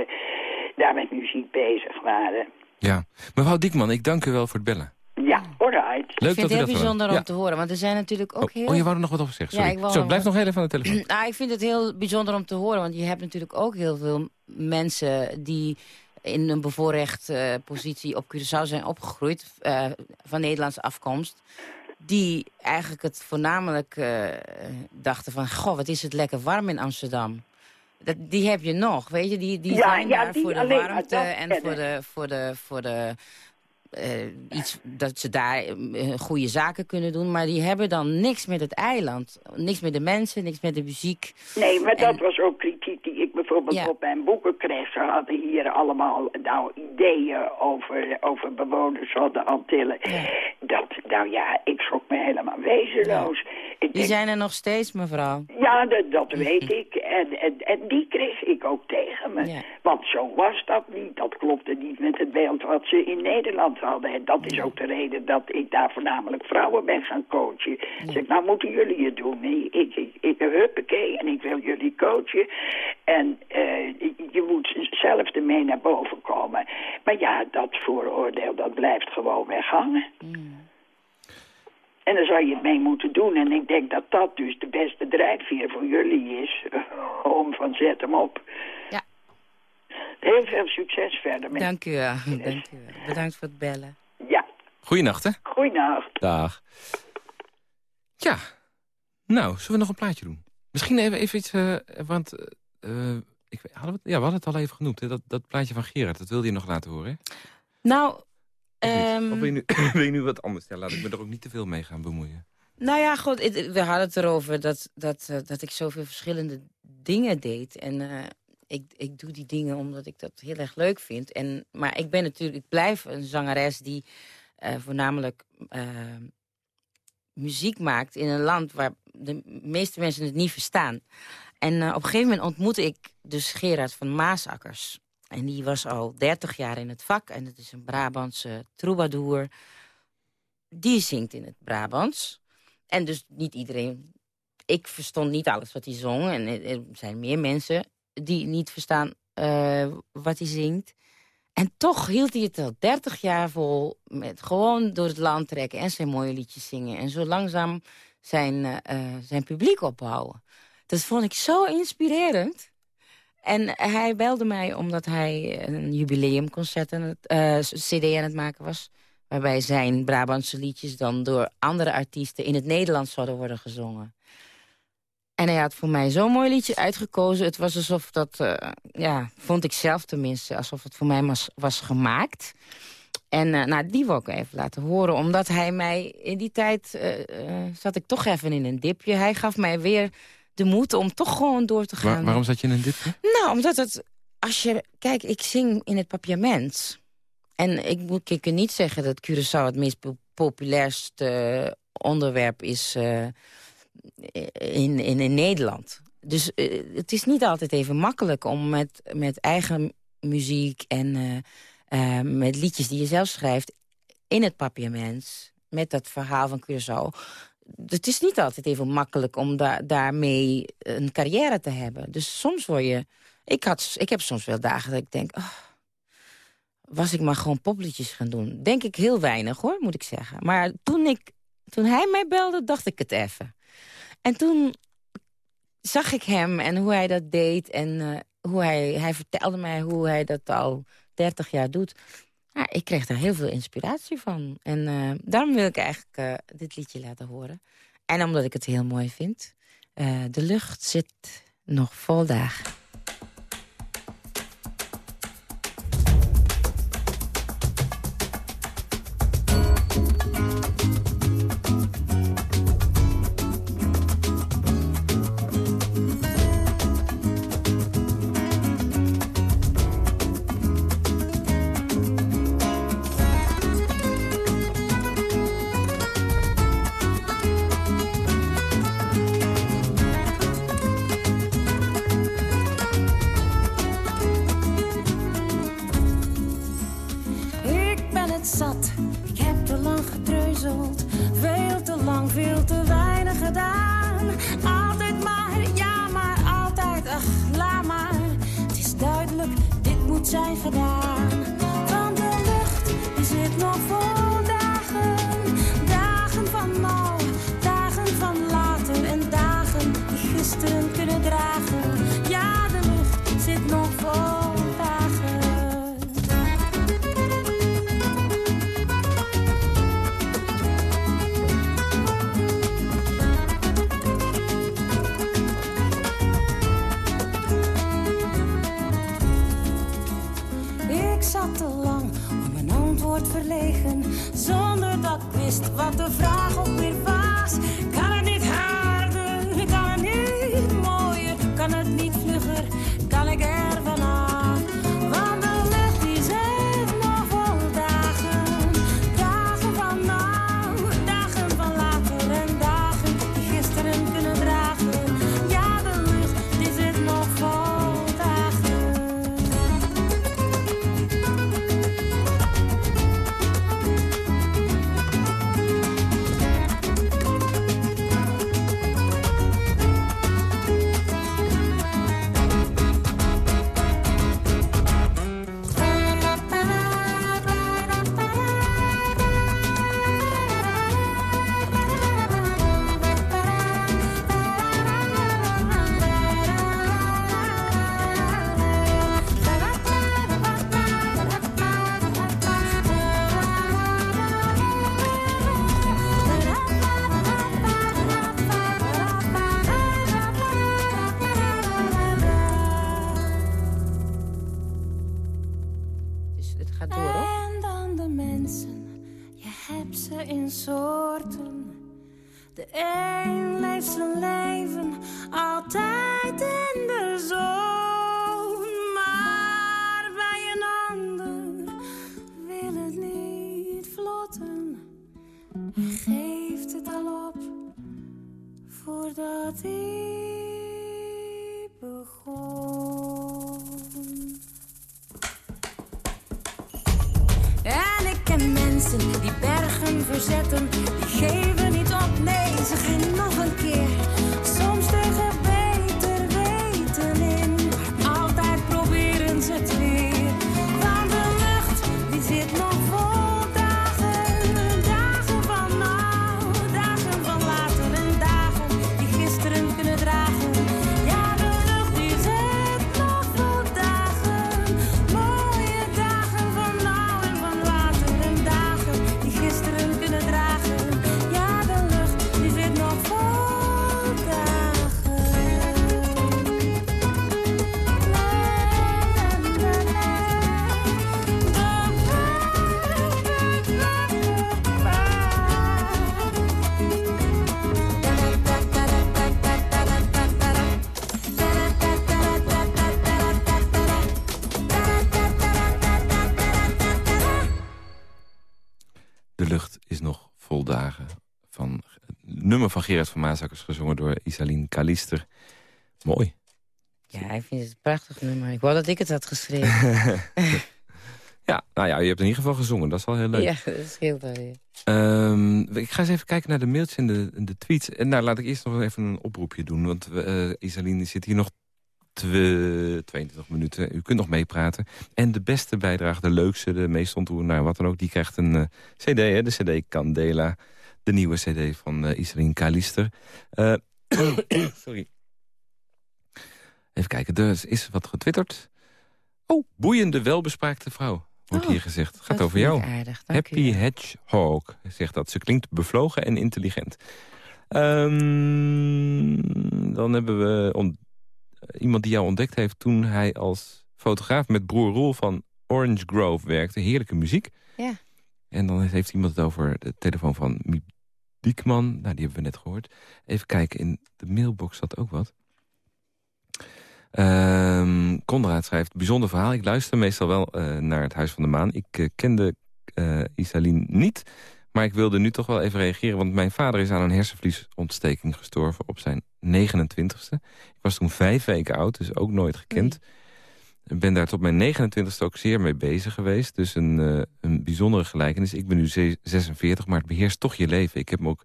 daar met muziek bezig waren. Ja, mevrouw Diekman, ik dank u wel voor het bellen. Ja, alright. Leuk ik vind dat het heel dat bijzonder om te horen. Want er zijn natuurlijk ook Oh, heel... oh, je wou er nog wat over zeggen. Sorry. Ja, ik wou Zo, blijf wat- nog heel even aan de telefoon. Nou, ik vind het heel bijzonder om te horen. Want je hebt natuurlijk ook heel veel mensen die in een bevoorrecht eh, positie op Curaçao zijn opgegroeid. eh, van Nederlandse afkomst. Die eigenlijk het voornamelijk eh, dachten van... Goh, wat is het lekker warm in Amsterdam. Dat, die heb je nog, weet je. Die, die Ja, zijn ja, daar die voor de alleen warmte en voor de... Voor de, voor de eh, iets dat ze daar eh, goede zaken kunnen doen. Maar die hebben dan niks met het eiland. Niks met de mensen, niks met de muziek. Nee, maar dat was ook kritiek die ik bijvoorbeeld Ja. op mijn boeken kreeg. Ze hadden hier allemaal nou, ideeën over, over bewoners van de Antillen. Dat, nou ja, ik schrok me helemaal wezenloos. Ik Die zijn er nog steeds, mevrouw. Ja, dat, dat weet ik. En, en, en die kreeg ik ook tegen me. Ja. Want zo was dat niet. Dat klopte niet met het beeld wat ze in Nederland hadden. En dat is ook de reden dat ik daar voornamelijk vrouwen ben gaan coachen. Zeg, nou moeten jullie het doen. Nee, Ik, ik, ik, huppakee, en ik wil jullie coachen. En eh, je moet zelf ermee naar boven komen. Maar ja, dat vooroordeel, dat blijft gewoon weghangen. En daar zou je het mee moeten doen. En ik denk dat dat dus de beste drijfveer voor jullie is. Om van zet hem op. Ja. Heel veel succes verder met. Dank u wel. Dank u wel. Bedankt voor het bellen. Ja, Goeienacht, hè? goeienacht. Dag. Ja. Nou, zullen we nog een plaatje doen? Misschien even, even iets, eh, want... eh, eh, ik, weet- hadden we, ja, we hadden het al even genoemd, hè? Dat, dat plaatje van Gerard. Dat wilde je nog laten horen, hè? Nou, Of niet? ehm, Of wil je, nu, wil je nu wat anders? Ja, laat ik me er ook niet te veel mee gaan bemoeien. nou ja, goed. we hadden het erover dat, dat, eh, dat ik zoveel verschillende dingen deed. En eh, ik, ik doe die dingen omdat ik dat heel erg leuk vind. En, maar ik ben natuurlijk, ik blijf een zangeres die eh, voornamelijk eh, muziek maakt in een land waar de meeste mensen het niet verstaan. En op een gegeven moment ontmoette ik dus Gerard van Maasakkers. En die was al 30 jaar in het vak. En het is een Brabantse troubadour. Die zingt in het Brabants. En dus niet iedereen... Ik verstond niet alles wat hij zong. En er zijn meer mensen die niet verstaan eh, wat hij zingt. En toch hield hij het al 30 jaar vol. Met gewoon door het land trekken en zijn mooie liedjes zingen. En zo langzaam zijn, eh, eh, zijn publiek opbouwen. Dat vond ik zo inspirerend. En hij belde mij omdat hij een jubileumconcert aan het, eh, cd aan het maken was. Waarbij zijn Brabantse liedjes dan door andere artiesten in het Nederlands zouden worden gezongen. En hij had voor mij zo'n mooi liedje uitgekozen. Het was alsof dat, eh, ja, vond ik zelf tenminste, alsof het voor mij was, was gemaakt. En eh, nou, die wil ik even laten horen. Omdat hij mij in die tijd, zat ik toch even in een dipje. Hij gaf mij weer de moed om toch gewoon door te gaan. Waar- waarom zat je in dipje? Nou, omdat het... Als je... Kijk, ik zing in het papiaments. En ik moet ik kan niet zeggen dat Curaçao het meest po- populairste onderwerp is eh, in, in, in Nederland. Dus eh, het is niet altijd even makkelijk om met, met eigen muziek en eh, eh, met liedjes die je zelf schrijft in het papiaments, met dat verhaal van Curaçao. Het is niet altijd even makkelijk om da daarmee een carrière te hebben. Dus soms word je... Ik, had, ik heb soms wel dagen dat ik denk... "Ah, was ik maar gewoon popliedjes gaan doen. Denk ik heel weinig, hoor, moet ik zeggen. Maar toen, ik, toen hij mij belde, dacht ik het even. En toen zag ik hem en hoe hij dat deed. En eh, hoe hij, hij vertelde mij hoe hij dat al 30 jaar doet. Ja, ik kreeg daar heel veel inspiratie van. En eh, daarom wil ik eigenlijk eh, dit liedje laten horen. En omdat ik het heel mooi vind. Eh, de lucht zit nog vol dagen. Nummer van Gerard van Maasakkers gezongen door Isaline Kalister. Mooi. Ja, ik vind het een prachtig nummer. Ik wou dat ik het had geschreven. Ja, nou ja, je hebt in ieder geval gezongen. Dat is wel heel leuk. ja, dat scheelt wel weer. Ehm, ik ga eens even kijken naar de mailtjes en de, de tweets. En nou, laat ik eerst nog even een oproepje doen. Want eh Isaline zit hier nog twe- 22 minuten. U kunt nog meepraten. En de beste bijdrage, de leukste, de meest ontroerende, nou, wat dan ook... die krijgt een eh, cd, hè, de cd Candela. De nieuwe cd van Isaline Kalister. Eh, sorry. Even kijken, er is wat getwitterd. Oh, boeiende, welbespraakte vrouw, wordt Oh, hier gezegd. Gaat Dat over jou. aardig, Happy. Hedgehog zegt dat. Ze klinkt bevlogen en intelligent. Ehm, dan hebben we iemand die jou ontdekt heeft... toen hij als fotograaf met broer Roel van Orange Grove werkte. Heerlijke muziek. Ja. En dan heeft iemand het over de telefoon van Diekman. Nou, die hebben we net gehoord. Even kijken, in de mailbox zat ook wat. Ehm Conrad schrijft, bijzonder verhaal. Ik luister meestal wel eh, naar het Huis van de Maan. Ik eh, kende eh Isaline niet, maar ik wilde nu toch wel even reageren... want mijn vader is aan een hersenvliesontsteking gestorven op zijn 29ste. Ik was toen vijf weken oud, dus ook nooit gekend. Ik ben daar tot mijn 29ste ook zeer mee bezig geweest. Dus een, eh, een bijzondere gelijkenis. Ik ben nu ze- 46, maar het beheerst toch je leven. Ik heb me ook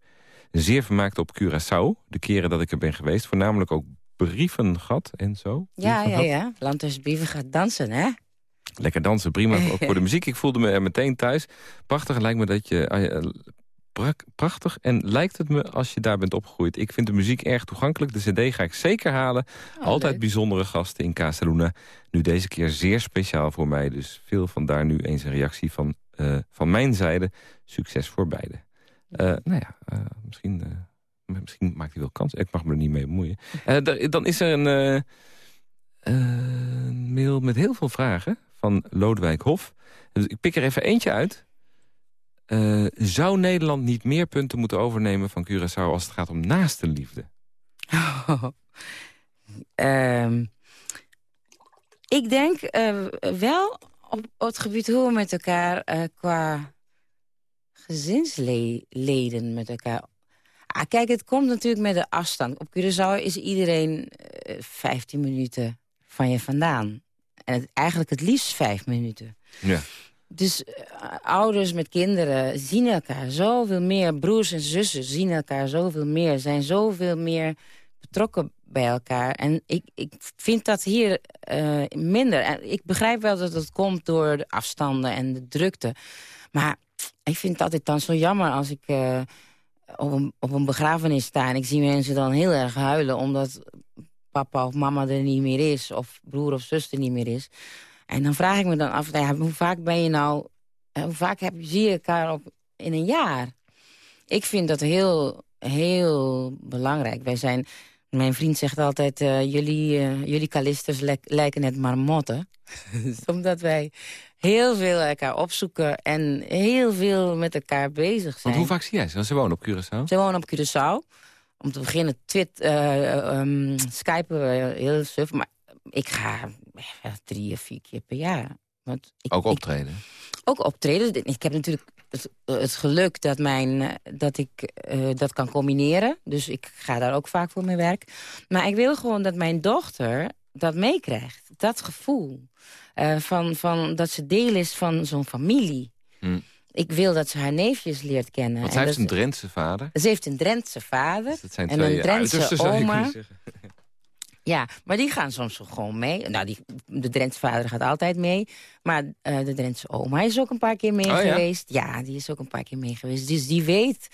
zeer vermaakt op Curaçao. De keren dat ik er ben geweest. Voornamelijk ook brieven gehad en zo. Ja, Brieven ja, gehad. ja. Landhuisbrieven gaat dansen, hè? Lekker dansen, prima. Ook voor de muziek. Ik voelde me er meteen thuis. Prachtig lijkt me dat je... prachtig en lijkt het me als je daar bent opgegroeid. Ik vind de muziek erg toegankelijk. De cd ga ik zeker halen. Oh, Altijd leuk. bijzondere gasten in Casaluna. Nu deze keer zeer speciaal voor mij. Dus veel vandaar nu eens een reactie van, eh, van mijn zijde. Succes voor beiden. Eh, nou ja, eh, misschien, misschien maakt hij wel kans. Ik mag me er niet mee bemoeien. Da- dan is er een, een mail met heel veel vragen van Lodewijk Hof. Dus ik pik er even eentje uit. Eh, zou Nederland niet meer punten moeten overnemen van Curaçao... als het gaat om naaste liefde? Ehm, ik denk eh, wel op, op het gebied hoe we met elkaar eh, qua gezinsleden met elkaar... Ah, kijk, het komt natuurlijk met de afstand. Op Curaçao is iedereen eh 15 minuten van je vandaan. En het, eigenlijk het liefst vijf minuten. Ja. Dus eh, ouders met kinderen zien elkaar zoveel meer. Broers en zussen zien elkaar zoveel meer. Zijn zoveel meer betrokken bij elkaar. En ik, ik vind dat hier eh, minder. En ik begrijp wel dat het komt door de afstanden en de drukte. Maar ik vind het altijd dan zo jammer als ik eh, op, een, op een begrafenis sta... en ik zie mensen dan heel erg huilen... omdat papa of mama er niet meer is... of broer of zuster niet meer is. En dan vraag ik me dan af, nou ja, hoe vaak ben je nou... eh, hoe vaak heb, zie je elkaar op, in een jaar? Ik vind dat heel, heel belangrijk. Wij zijn, mijn vriend zegt altijd, eh, jullie, eh, jullie kalisters lijken net marmotten. Omdat wij heel veel elkaar opzoeken en heel veel met elkaar bezig zijn. Want hoe vaak zie jij ze? Want ze wonen op Curaçao. Ze wonen op Curaçao. Om te beginnen, twit, ehm, skypen we heel suf. Maar ik ga eh, drie of vier keer per jaar. Want ik, Ook ik- optreden. ook optreden. Ik heb natuurlijk het, het geluk dat, mijn, eh, dat ik eh, dat kan combineren. Dus ik ga daar ook vaak voor mijn werk. Maar ik wil gewoon dat mijn dochter dat meekrijgt. Dat gevoel. Van, van dat ze deel is van zo'n familie. Hm. Ik wil dat ze haar neefjes leert kennen. Want zij heeft dat een Drentse vader. ze heeft een Drentse vader Dus dat zijn en twee een Drentse oma. Ja, maar die gaan soms gewoon mee. Nou, die, de Drentse vader gaat altijd mee. Maar eh, de Drentse oma is ook een paar keer mee Oh, ja? geweest. Ja? die is ook een paar keer mee geweest. Dus die weet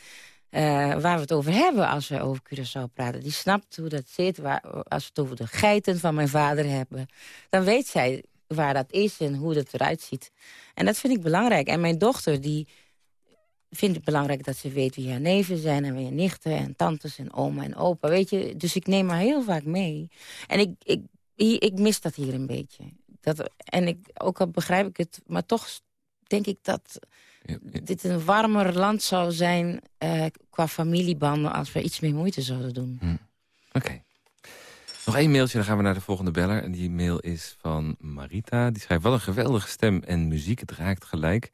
eh, waar we het over hebben als we over Curaçao praten. Die snapt hoe dat zit. Waar, als we het over de geiten van mijn vader hebben... dan weet zij waar dat is en hoe dat eruit ziet. En dat vind ik belangrijk. En mijn dochter, die vindt het belangrijk dat ze weet wie haar neven zijn... en wie haar nichten en tantes en oma en opa. Weet je? Dus ik neem haar heel vaak mee. En ik, ik, ik mis dat hier een beetje. Dat, en ik, ook al begrijp ik het, maar toch denk ik dat Ja, ja. dit een warmer land zou zijn... eh, qua familiebanden als we iets meer moeite zouden doen. Oké. Nog één mailtje, dan gaan we naar de volgende beller. En die mail is van Marita. Die schrijft, wat een geweldige stem en muziek. Het raakt gelijk.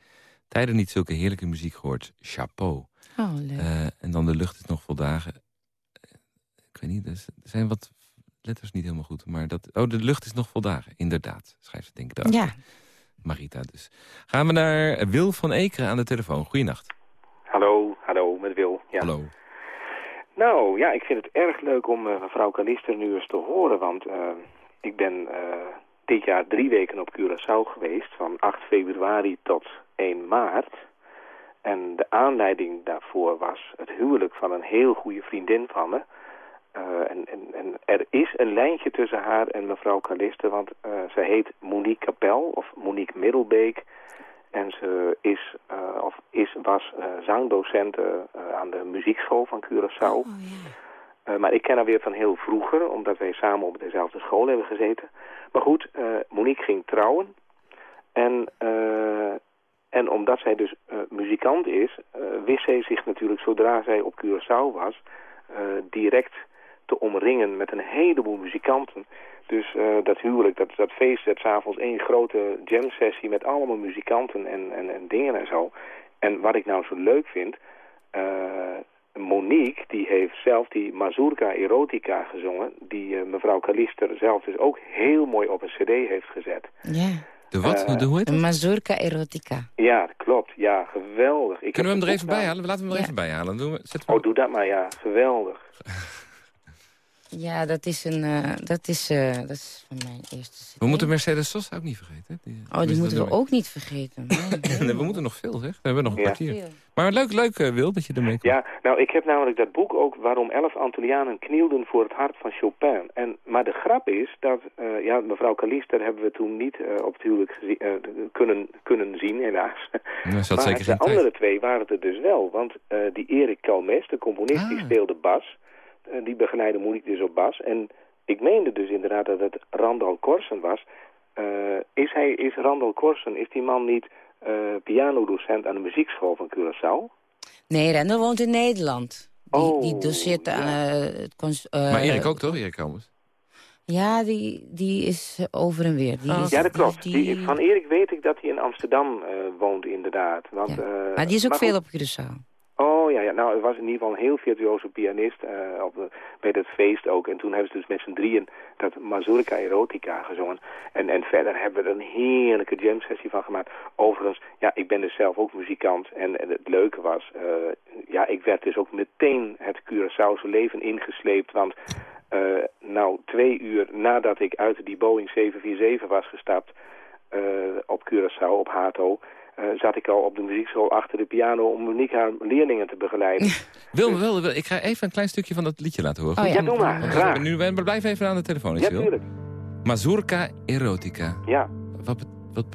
Tijden niet zulke heerlijke muziek gehoord. Chapeau. Oh, leuk. Eh, en dan de lucht is nog vol dagen. Eh, ik weet niet, er zijn wat letters niet helemaal goed. Maar dat, oh, de lucht is nog vol dagen. Inderdaad, schrijft ze denk ik daar. ja, Marita dus. Gaan we naar Wil van Ekeren aan de telefoon. Goeienacht. Hallo, hallo, met Wil. Ja. Hallo. Nou, ja, ik vind het erg leuk om eh, mevrouw Kalister nu eens te horen, want ik ben eh, dit jaar drie weken op Curaçao geweest, van 8 februari tot 1 maart. En de aanleiding daarvoor was het huwelijk van een heel goede vriendin van me. Eh, en, en, er is een lijntje tussen haar en mevrouw Kalister, want eh, zij heet Monique Kapel of Monique Middelbeek. En ze is, eh, of is, was zangdocent aan de muziekschool van Curaçao. oh. Eh, maar ik ken haar weer van heel vroeger, omdat wij samen op dezelfde school hebben gezeten. Maar goed, eh, Monique ging trouwen. En, eh, en omdat zij dus muzikant is, wist zij zich natuurlijk zodra zij op Curaçao was... direct te omringen met een heleboel muzikanten. Dus dat huwelijk, dat, dat feest, dat s'avonds één grote jam sessie met allemaal muzikanten en, en, en dingen en zo. En wat ik nou zo leuk vind, Monique, die heeft zelf die Mazurka Erotica gezongen, die eh, mevrouw Kalister zelf dus ook heel mooi op een cd heeft gezet. ja. De wat? Eh, de, hoe heet het? mazurka erotica. Ja, dat klopt. Ja, geweldig. Ik Kunnen we hem er even bij halen? Laten we hem er Ja. even bij halen. Doen we, zetten we Oh, doe dat maar, ja. Geweldig. Ja, dat is, een, eh, dat is, eh, dat is van mijn eerste CD. We moeten Mercedes Sosa ook niet vergeten. hè? Die, Oh, die moeten we ook niet vergeten. Nee, we moeten nog veel, zeg. We hebben nog een Ja. kwartier. Maar leuk, leuk eh, Wil, dat je ermee komt. Ja, nou, ik heb namelijk dat boek ook waarom elf Antillianen knielden voor het hart van Chopin. En, maar de grap is dat, eh, ja, mevrouw Kalister hebben we toen niet eh, op het huwelijk gezien- eh, kunnen, kunnen zien, helaas. Zat maar zeker de andere tijd. twee waren het er dus wel. Want eh, die Erik Kalmes, de componist, die Ah. speelde bas. Eh, die begeleidde Monique dus op bas. En ik meende dus inderdaad dat het Randall Korsen was. Eh, is, hij, is Randall Korsen, is die man niet eh, pianodocent aan de muziekschool van Curaçao. Nee, Rendel woont in Nederland. Die, Oh, die doseert aan ja. eh, het... cons- eh, maar Erik ook toch, Erik Helmers? Ja, die, die is over en weer. Die Oh. is- Ja, dat klopt. die- Die, van Erik weet ik dat hij in Amsterdam eh, woont inderdaad. Want, Ja. maar die is ook maar veel goed. op Curaçao. Oh ja, ja, nou het was in ieder geval een heel virtuoze pianist eh, op de, bij dat feest ook. En toen hebben ze dus met z'n drieën dat Mazurka Erotica gezongen. En, en verder hebben we er een heerlijke jam sessie van gemaakt. Overigens, ja, ik ben dus zelf ook muzikant. En, het leuke was, eh, ja, ik werd dus ook meteen het Curaçaose leven ingesleept. Want eh, nou, twee uur nadat ik uit die Boeing 747 was gestapt op Curaçao, op Hato... eh, zat ik al op de muziekschool achter de piano om Monique haar leerlingen te begeleiden. Wil, wil, wil, ik ga even een klein stukje van dat liedje laten horen. Oh, ja, doe maar, graag. we- Nu, we blijven even aan de telefoon als Ja, je wil. tuurlijk. Mazurka erotica. Ja. Wat, wat,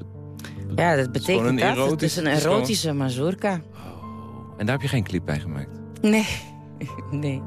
Ja, dat betekent een dat. Het is een erotische mazurka. oh. En daar heb je geen clip bij gemaakt? Nee, nee.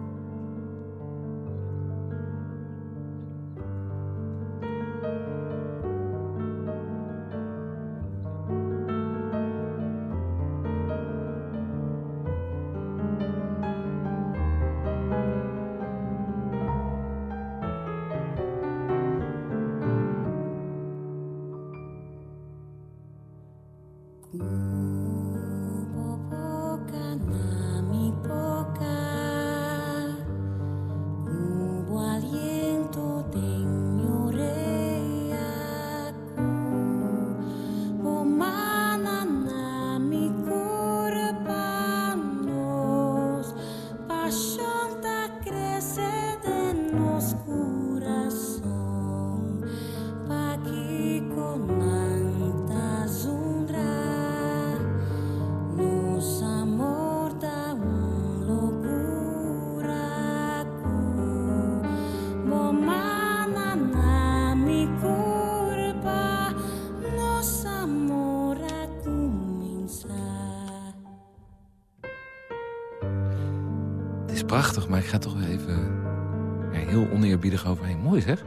Prachtig, maar ik ga toch even er heel oneerbiedig overheen. Mooi zeg.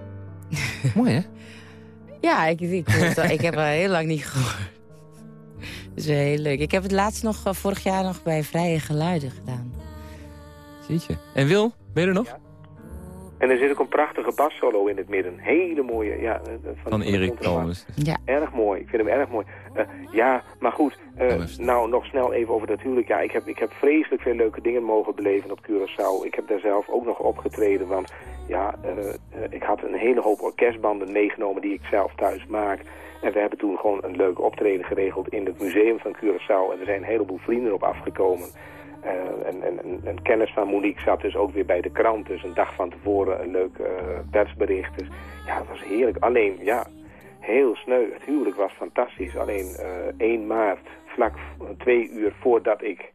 Mooi hè? Ja, ik, ik, ik heb er heel lang niet gehoord. Dat is wel heel leuk. Ik heb het laatst nog, eh, vorig jaar nog bij Vrije Geluiden gedaan. Ziet je. En Wil, ben je er nog? En er zit ook een prachtige bassolo in het midden. Hele mooie, ja. eh, Van, Van de Erik. Kalmers. Ja, Erg mooi, ik vind hem erg mooi. Eh, ja, maar goed, eh, nou nog snel even over dat huwelijk. Ja, ik heb, ik heb vreselijk veel leuke dingen mogen beleven op Curaçao. Ik heb daar zelf ook nog opgetreden, want ja, eh, eh, ik had een hele hoop orkestbanden meegenomen die ik zelf thuis maak. En we hebben toen gewoon een leuke optreden geregeld in het museum van Curaçao. En er zijn een heleboel vrienden op afgekomen. Eh, en, en, en, en kennis van Monique zat dus ook weer bij de krant. Dus een dag van tevoren een leuk eh, persbericht. Dus ja, het was heerlijk. Alleen, ja, heel sneu. Het huwelijk was fantastisch. Alleen eh 1 maart, vlak twee uur voordat ik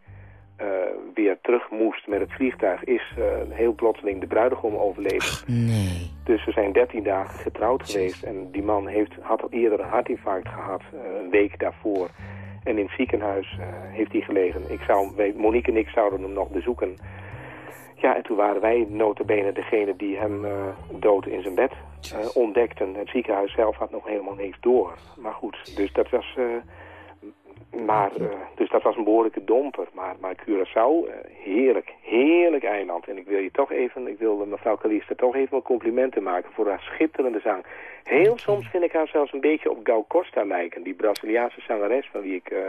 eh, weer terug moest met het vliegtuig... is eh, heel plotseling de bruidegom overleden. nee. Dus we zijn 13 dagen getrouwd geweest. En die man heeft, had al eerder een hartinfarct gehad, eh, een week daarvoor. En in het ziekenhuis eh, heeft hij gelegen. Ik zou, Monique en ik zouden hem nog bezoeken. Ja, en toen waren wij notabene degene die hem eh, dood in zijn bed eh, ontdekten. Het ziekenhuis zelf had nog helemaal niks door. Maar goed, dus dat was... maar, dus dat was een behoorlijke domper. Maar, maar Curaçao, heerlijk, ik wil je toch even, ik wil mevrouw Kalista toch even wat complimenten maken voor haar schitterende zang. Heel soms vind ik haar zelfs een beetje op Gal Costa lijken. Die Braziliaanse zangeres van wie ik, eh,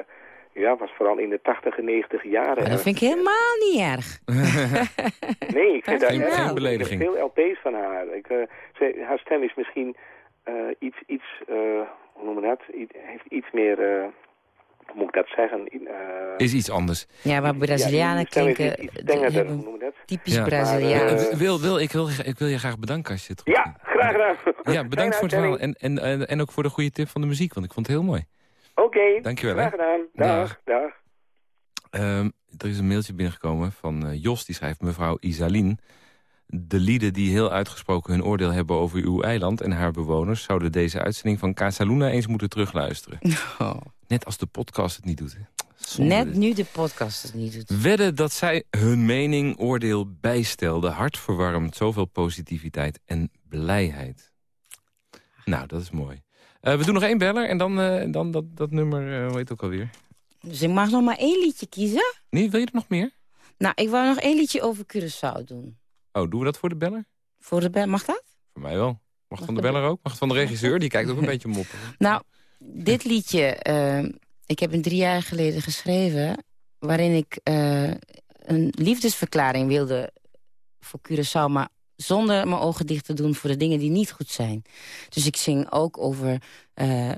ja, was vooral in de 80 en 90 jaren. Dat vind ik helemaal niet erg. Nee, ik vind dat Geen- belediging. Ik heb veel LP's van haar. Ik, eh, ze, haar stem is misschien eh, iets, iets hoe noemen we dat? I- heeft iets meer, hoe moet ik dat zeggen? Eh, Is iets anders. Ja, maar Brazilianen ja, klinken iets hebben dat? typisch Ja. Eh, Eh, wil, wil, ik, wil, ik wil je graag bedanken als je het goed Ja, graag gedaan. Ja, bedankt voor het verhaal. En, en, en, en ook voor de goede tip van de muziek, want ik vond het heel mooi. Oké, Dankjewel, graag gedaan. Dag, dag. Ehm, er is een mailtje binnengekomen van eh, Jos, die schrijft... mevrouw Isalien, de lieden die heel uitgesproken hun oordeel hebben... over uw eiland en haar bewoners... zouden deze uitzending van Casa Luna eens moeten terugluisteren. Oh. Net als de podcast het niet doet. hè. Net dit. nu de podcast het niet doet. Wedden dat zij hun mening, oordeel bijstelde. Hartverwarmd, zoveel positiviteit en blijheid. Nou, dat is mooi. Eh, we doen nog één beller en dan, eh, dan dat, dat nummer, eh, hoe heet het ook alweer? Dus ik mag nog maar één liedje kiezen. Nee, wil je er nog meer? Nou, ik wou nog één liedje over Curaçao doen. Oh, doen we dat voor de beller? Voor de band, mag dat? Voor mij wel. Mag het van de de beller ook? Mag het van de regisseur? Die kijkt ook een beetje moppen. Nou, dit liedje, eh, ik heb hem drie jaar geleden geschreven... waarin ik eh, een liefdesverklaring wilde voor Curaçao... maar zonder mijn ogen dicht te doen voor de dingen die niet goed zijn. Dus ik zing ook over eh,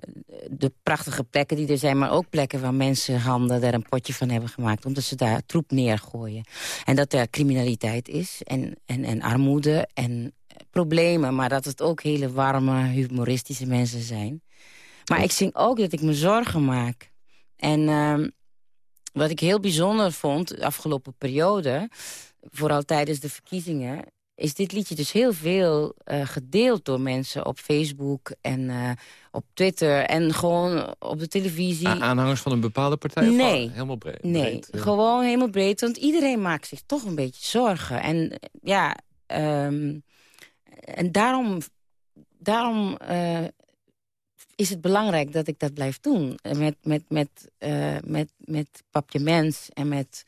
de prachtige plekken die er zijn... maar ook plekken waar mensenhanden er een potje van hebben gemaakt... omdat ze daar troep neergooien. En dat er criminaliteit is en, en, en armoede en problemen... maar dat het ook hele warme, humoristische mensen zijn. Maar ik zing ook dat ik me zorgen maak. En ehm, wat ik heel bijzonder vond de afgelopen periode... vooral tijdens de verkiezingen... is dit liedje dus heel veel eh, gedeeld door mensen op Facebook en eh, op Twitter... en gewoon op de televisie. A- aanhangers van een bepaalde partij? Nee. Helemaal breed. Nee, breed, gewoon helemaal breed. Want iedereen maakt zich toch een beetje zorgen. En ja, ehm, en daarom, daarom eh, is het belangrijk dat ik dat blijf doen. Met, met, met, met, met Papje Mens en met...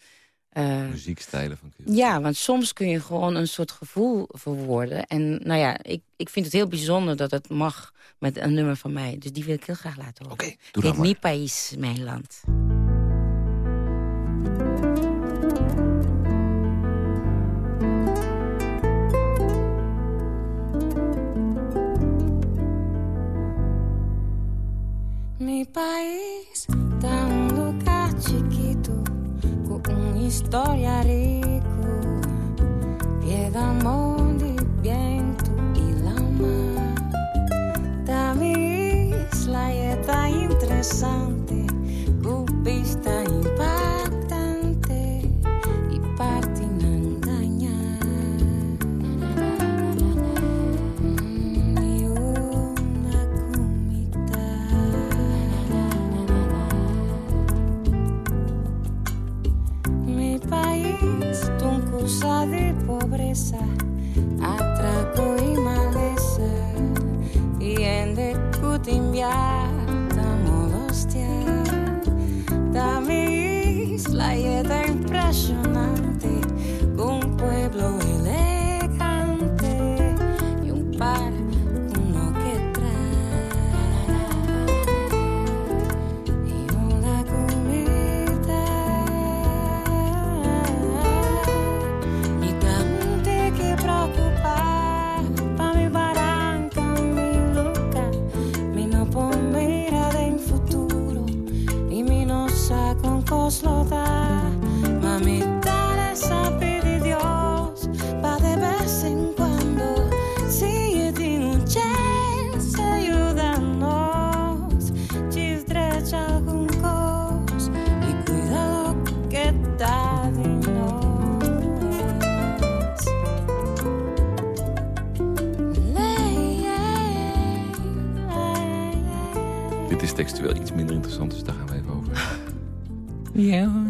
eh, Muziekstijlen van Curaçao. ja, want soms kun je gewoon een soort gevoel verwoorden. En nou ja, ik, ik vind het heel bijzonder dat het mag met een nummer van mij. Dus die wil ik heel graag laten horen. Oké, doe Het dat heet maar. Mi País, mijn land. Mi país lugar chiquito con una historia rico, de amor, de viento y la mar. Da mi isla está interesante, con pista tuncusa de pobreza, atraco y maleza, y en de cutimbia, molestia. Da mi isla y impresionante,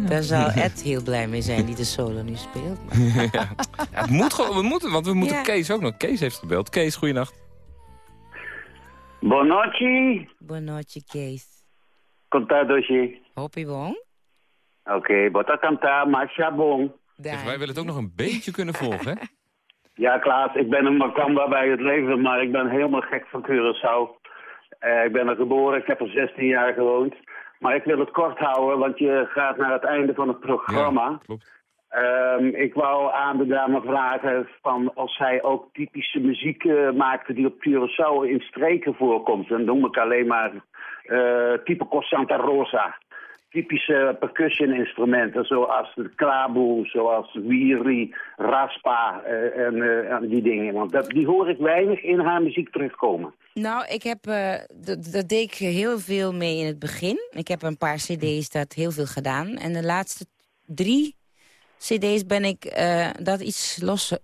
Daar zal Ed heel blij mee zijn die de solo nu speelt. Maar ja, het moet gewoon, we moeten, want we moeten Ja. Kees ook nog. Kees heeft gebeld. Kees, goeienacht. Bonochi, Buonanotte, Kees. contadoshi. Hoppie bon? Oké, bota canta, masha bon. Zeg, wij willen het ook nog een beetje kunnen volgen, hè? Ja, Klaas, ik ben een Makamba bij het leven, maar ik ben helemaal gek van Curaçao. Eh, ik ben er geboren, ik heb er 16 jaar gewoond. Maar ik wil het kort houden, want je gaat naar het einde van het programma. Ja, klopt. Ehm, ik wou aan de dame vragen van of zij ook typische muziek eh, maakte die op Curaçao in streken voorkomt. Dan noem ik alleen maar eh type Santa Rosa. Typische percussion instrumenten zoals de klaboe, zoals wiri, raspa eh, en, eh, en die dingen. Want dat, die hoor ik weinig in haar muziek terugkomen. Nou, ik heb, d- dat deed ik heel veel mee in het begin. Ik heb een paar cd's dat heel veel gedaan. En de laatste drie cd's ben ik dat iets losser,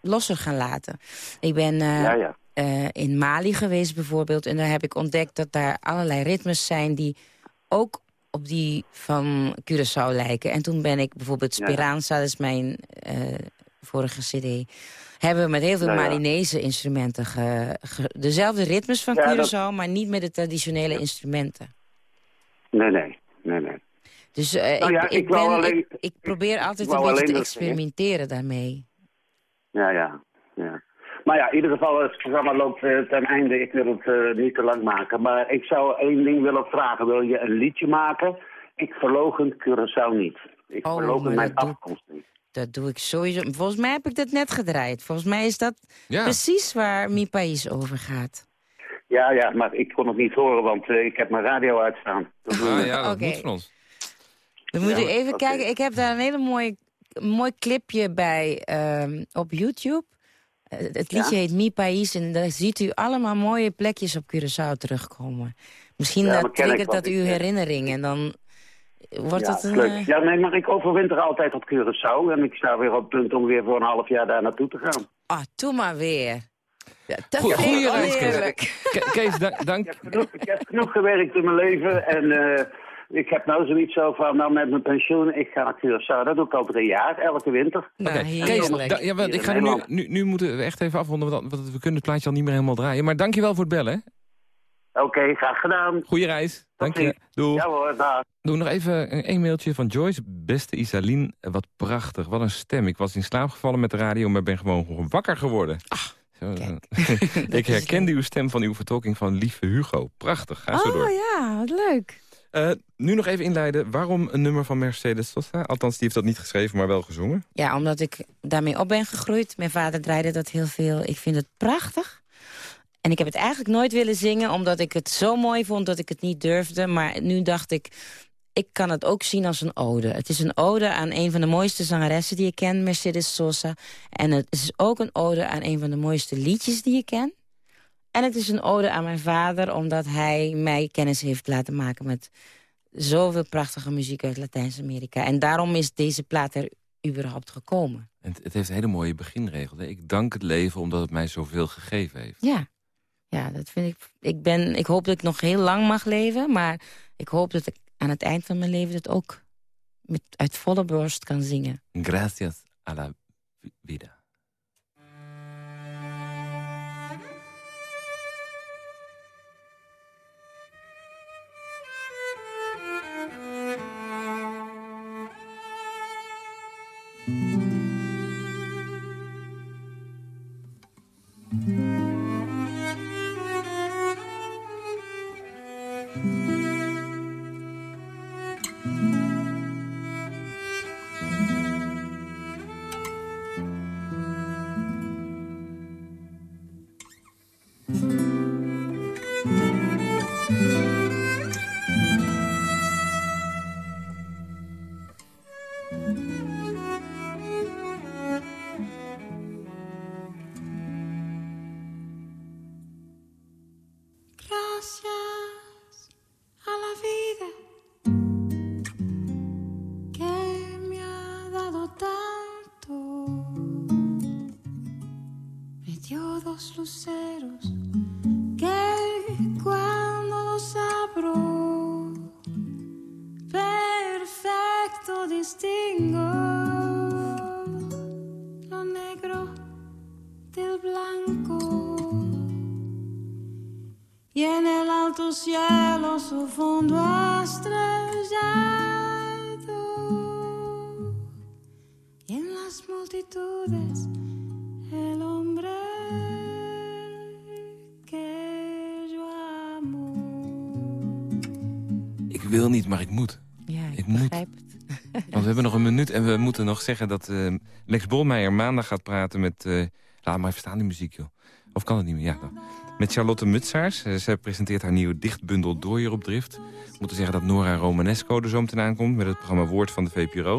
losser gaan laten. Ik ben Ja, ja. in Mali geweest bijvoorbeeld. En daar heb ik ontdekt dat daar allerlei ritmes zijn... die ook op die van Curaçao lijken. En toen ben ik bijvoorbeeld Ja. Speranza, dat is mijn eh, vorige cd... hebben we met heel veel Nou ja. Malinese instrumenten... Ge, ge- dezelfde ritmes van dat- Curaçao, maar niet met de traditionele instrumenten. Nee, nee, nee, nee. Dus eh, Nou ik, ik ik, wou ben, alleen- ik, ik probeer altijd een beetje te experimenteren daarmee. Ja, ja, ja. Maar ja, in ieder geval, het programma loopt eh, ten einde. Ik wil het eh, niet te lang maken. Maar ik zou één ding willen vragen. Wil je een liedje maken? Ik verlogen Curaçao niet. Ik Oh, verlogen mijn afkomst niet. Dat doe ik sowieso. Volgens mij heb ik dat net gedraaid. Volgens mij is dat Ja. precies waar Mi País over gaat. Ja, ja, maar ik kon het niet horen, want eh, ik heb mijn radio uitstaan. Dat Ah ja, dat Oké. moet van ons. Dan moet Ja, u even kijken. Ik heb daar een hele mooie, mooi clipje bij ehm, op YouTube. Eh, het liedje heet Mi País en daar ziet u allemaal mooie plekjes op Curaçao terugkomen. Misschien Ja, dat triggert dat uw herinnering en dan wordt ja, het een... leuk. eh, Ja, nee, maar ik overwinter altijd op Curaçao. En ik sta weer op het punt om weer voor een half jaar daar naartoe te gaan. Ah, doe maar weer. Ja, dat Goeie- Kees. dank. Ik heb genoeg, ik heb genoeg gewerkt in mijn leven. En eh, ik heb nou zoiets zo van, nou met mijn pensioen, ik ga naar Curaçao. Dat doe ik al drie jaar, elke winter. Nou, Oké, Kees, ja, Hier ik ga nu, nu, nu moeten we echt even afronden, want want we kunnen het plaatje al niet meer helemaal draaien. Maar dankjewel voor het bellen. Oké, graag gedaan. Goeie reis. Dank je. Doei. Ja hoor, dag. Doe nog even een, een mailtje van Joyce. Beste Isaline, wat prachtig. Wat een stem. Ik was in slaap gevallen met de radio, maar ben gewoon wakker geworden. Ach, kijk. ik herkende uw stem van uw vertolking van Lieve Hugo. Prachtig, ga zo Oh door. ja, wat leuk. Eh, nu nog even inleiden. Waarom een nummer van Mercedes Sosa? Althans, die heeft dat niet geschreven, maar wel gezongen. Ja, omdat ik daarmee op ben gegroeid. Mijn vader draaide dat heel veel. Ik vind het prachtig. En ik heb het eigenlijk nooit willen zingen... omdat ik het zo mooi vond dat ik het niet durfde. Maar nu dacht ik, ik kan het ook zien als een ode. Het is een ode aan een van de mooiste zangeressen die ik ken, Mercedes Sosa. En het is ook een ode aan een van de mooiste liedjes die ik ken. En het is een ode aan mijn vader... omdat hij mij kennis heeft laten maken met zoveel prachtige muziek uit Latijns-Amerika. En daarom is deze plaat er überhaupt gekomen. En het, het heeft hele mooie beginregels. hè. Ik dank het leven omdat het mij zoveel gegeven heeft. Ja, ja dat vind ik. Ik, ben, ik hoop dat ik nog heel lang mag leven, maar ik hoop dat ik aan het eind van mijn leven het ook met, uit volle borst kan zingen. Gracias a la vi- vida. Multitudes el hombre que yo amo. Ik wil niet, maar ik moet. Ja, ik, Ik moet. begrijp het. Want we hebben nog een minuut en we moeten nog zeggen dat eh, Lex Bolmeijer maandag gaat praten met... eh, laat maar even staan die muziek, joh. Of kan het niet meer? Ja, dan. Met Charlotte Mutsaars. Eh, zij presenteert haar nieuwe dichtbundel Dooier op Drift. We moeten zeggen dat Nora Romanesco er zo meteen aankomt... met het programma Woord van de VPRO.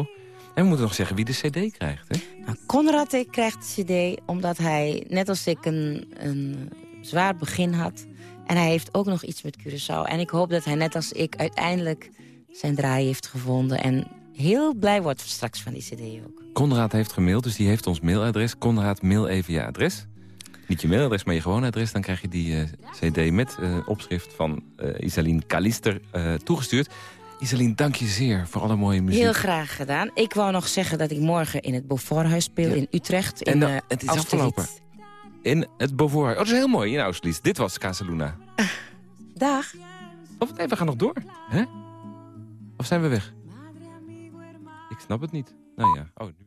En we moeten nog zeggen wie de cd krijgt, hè? Nou, Conrad krijgt de cd omdat hij, net als ik, een, een zwaar begin had. En hij heeft ook nog iets met Curaçao. En ik hoop dat hij, net als ik, uiteindelijk zijn draai heeft gevonden. En heel blij wordt straks van die cd ook. Conrad heeft gemaild, dus die heeft ons mailadres. Conrad, mail even je adres. Niet je mailadres, maar je gewone adres. Dan krijg je die eh, cd met eh, opschrift van eh Isaline Kalister toegestuurd. Iselien, dank je zeer voor alle mooie muziek. Heel graag gedaan. Ik wou nog zeggen dat ik morgen in het Beauforthuis speel Ja. in Utrecht. En in, eh, het is Austerlitz. afgelopen. In het Beauvoir. Oh, dat is heel mooi in Austerlitz. Dit was Casaluna. Dag. Of nee, we gaan nog door. Hè? Of zijn we weg? Ik snap het niet. Nou ja. Oh, nu...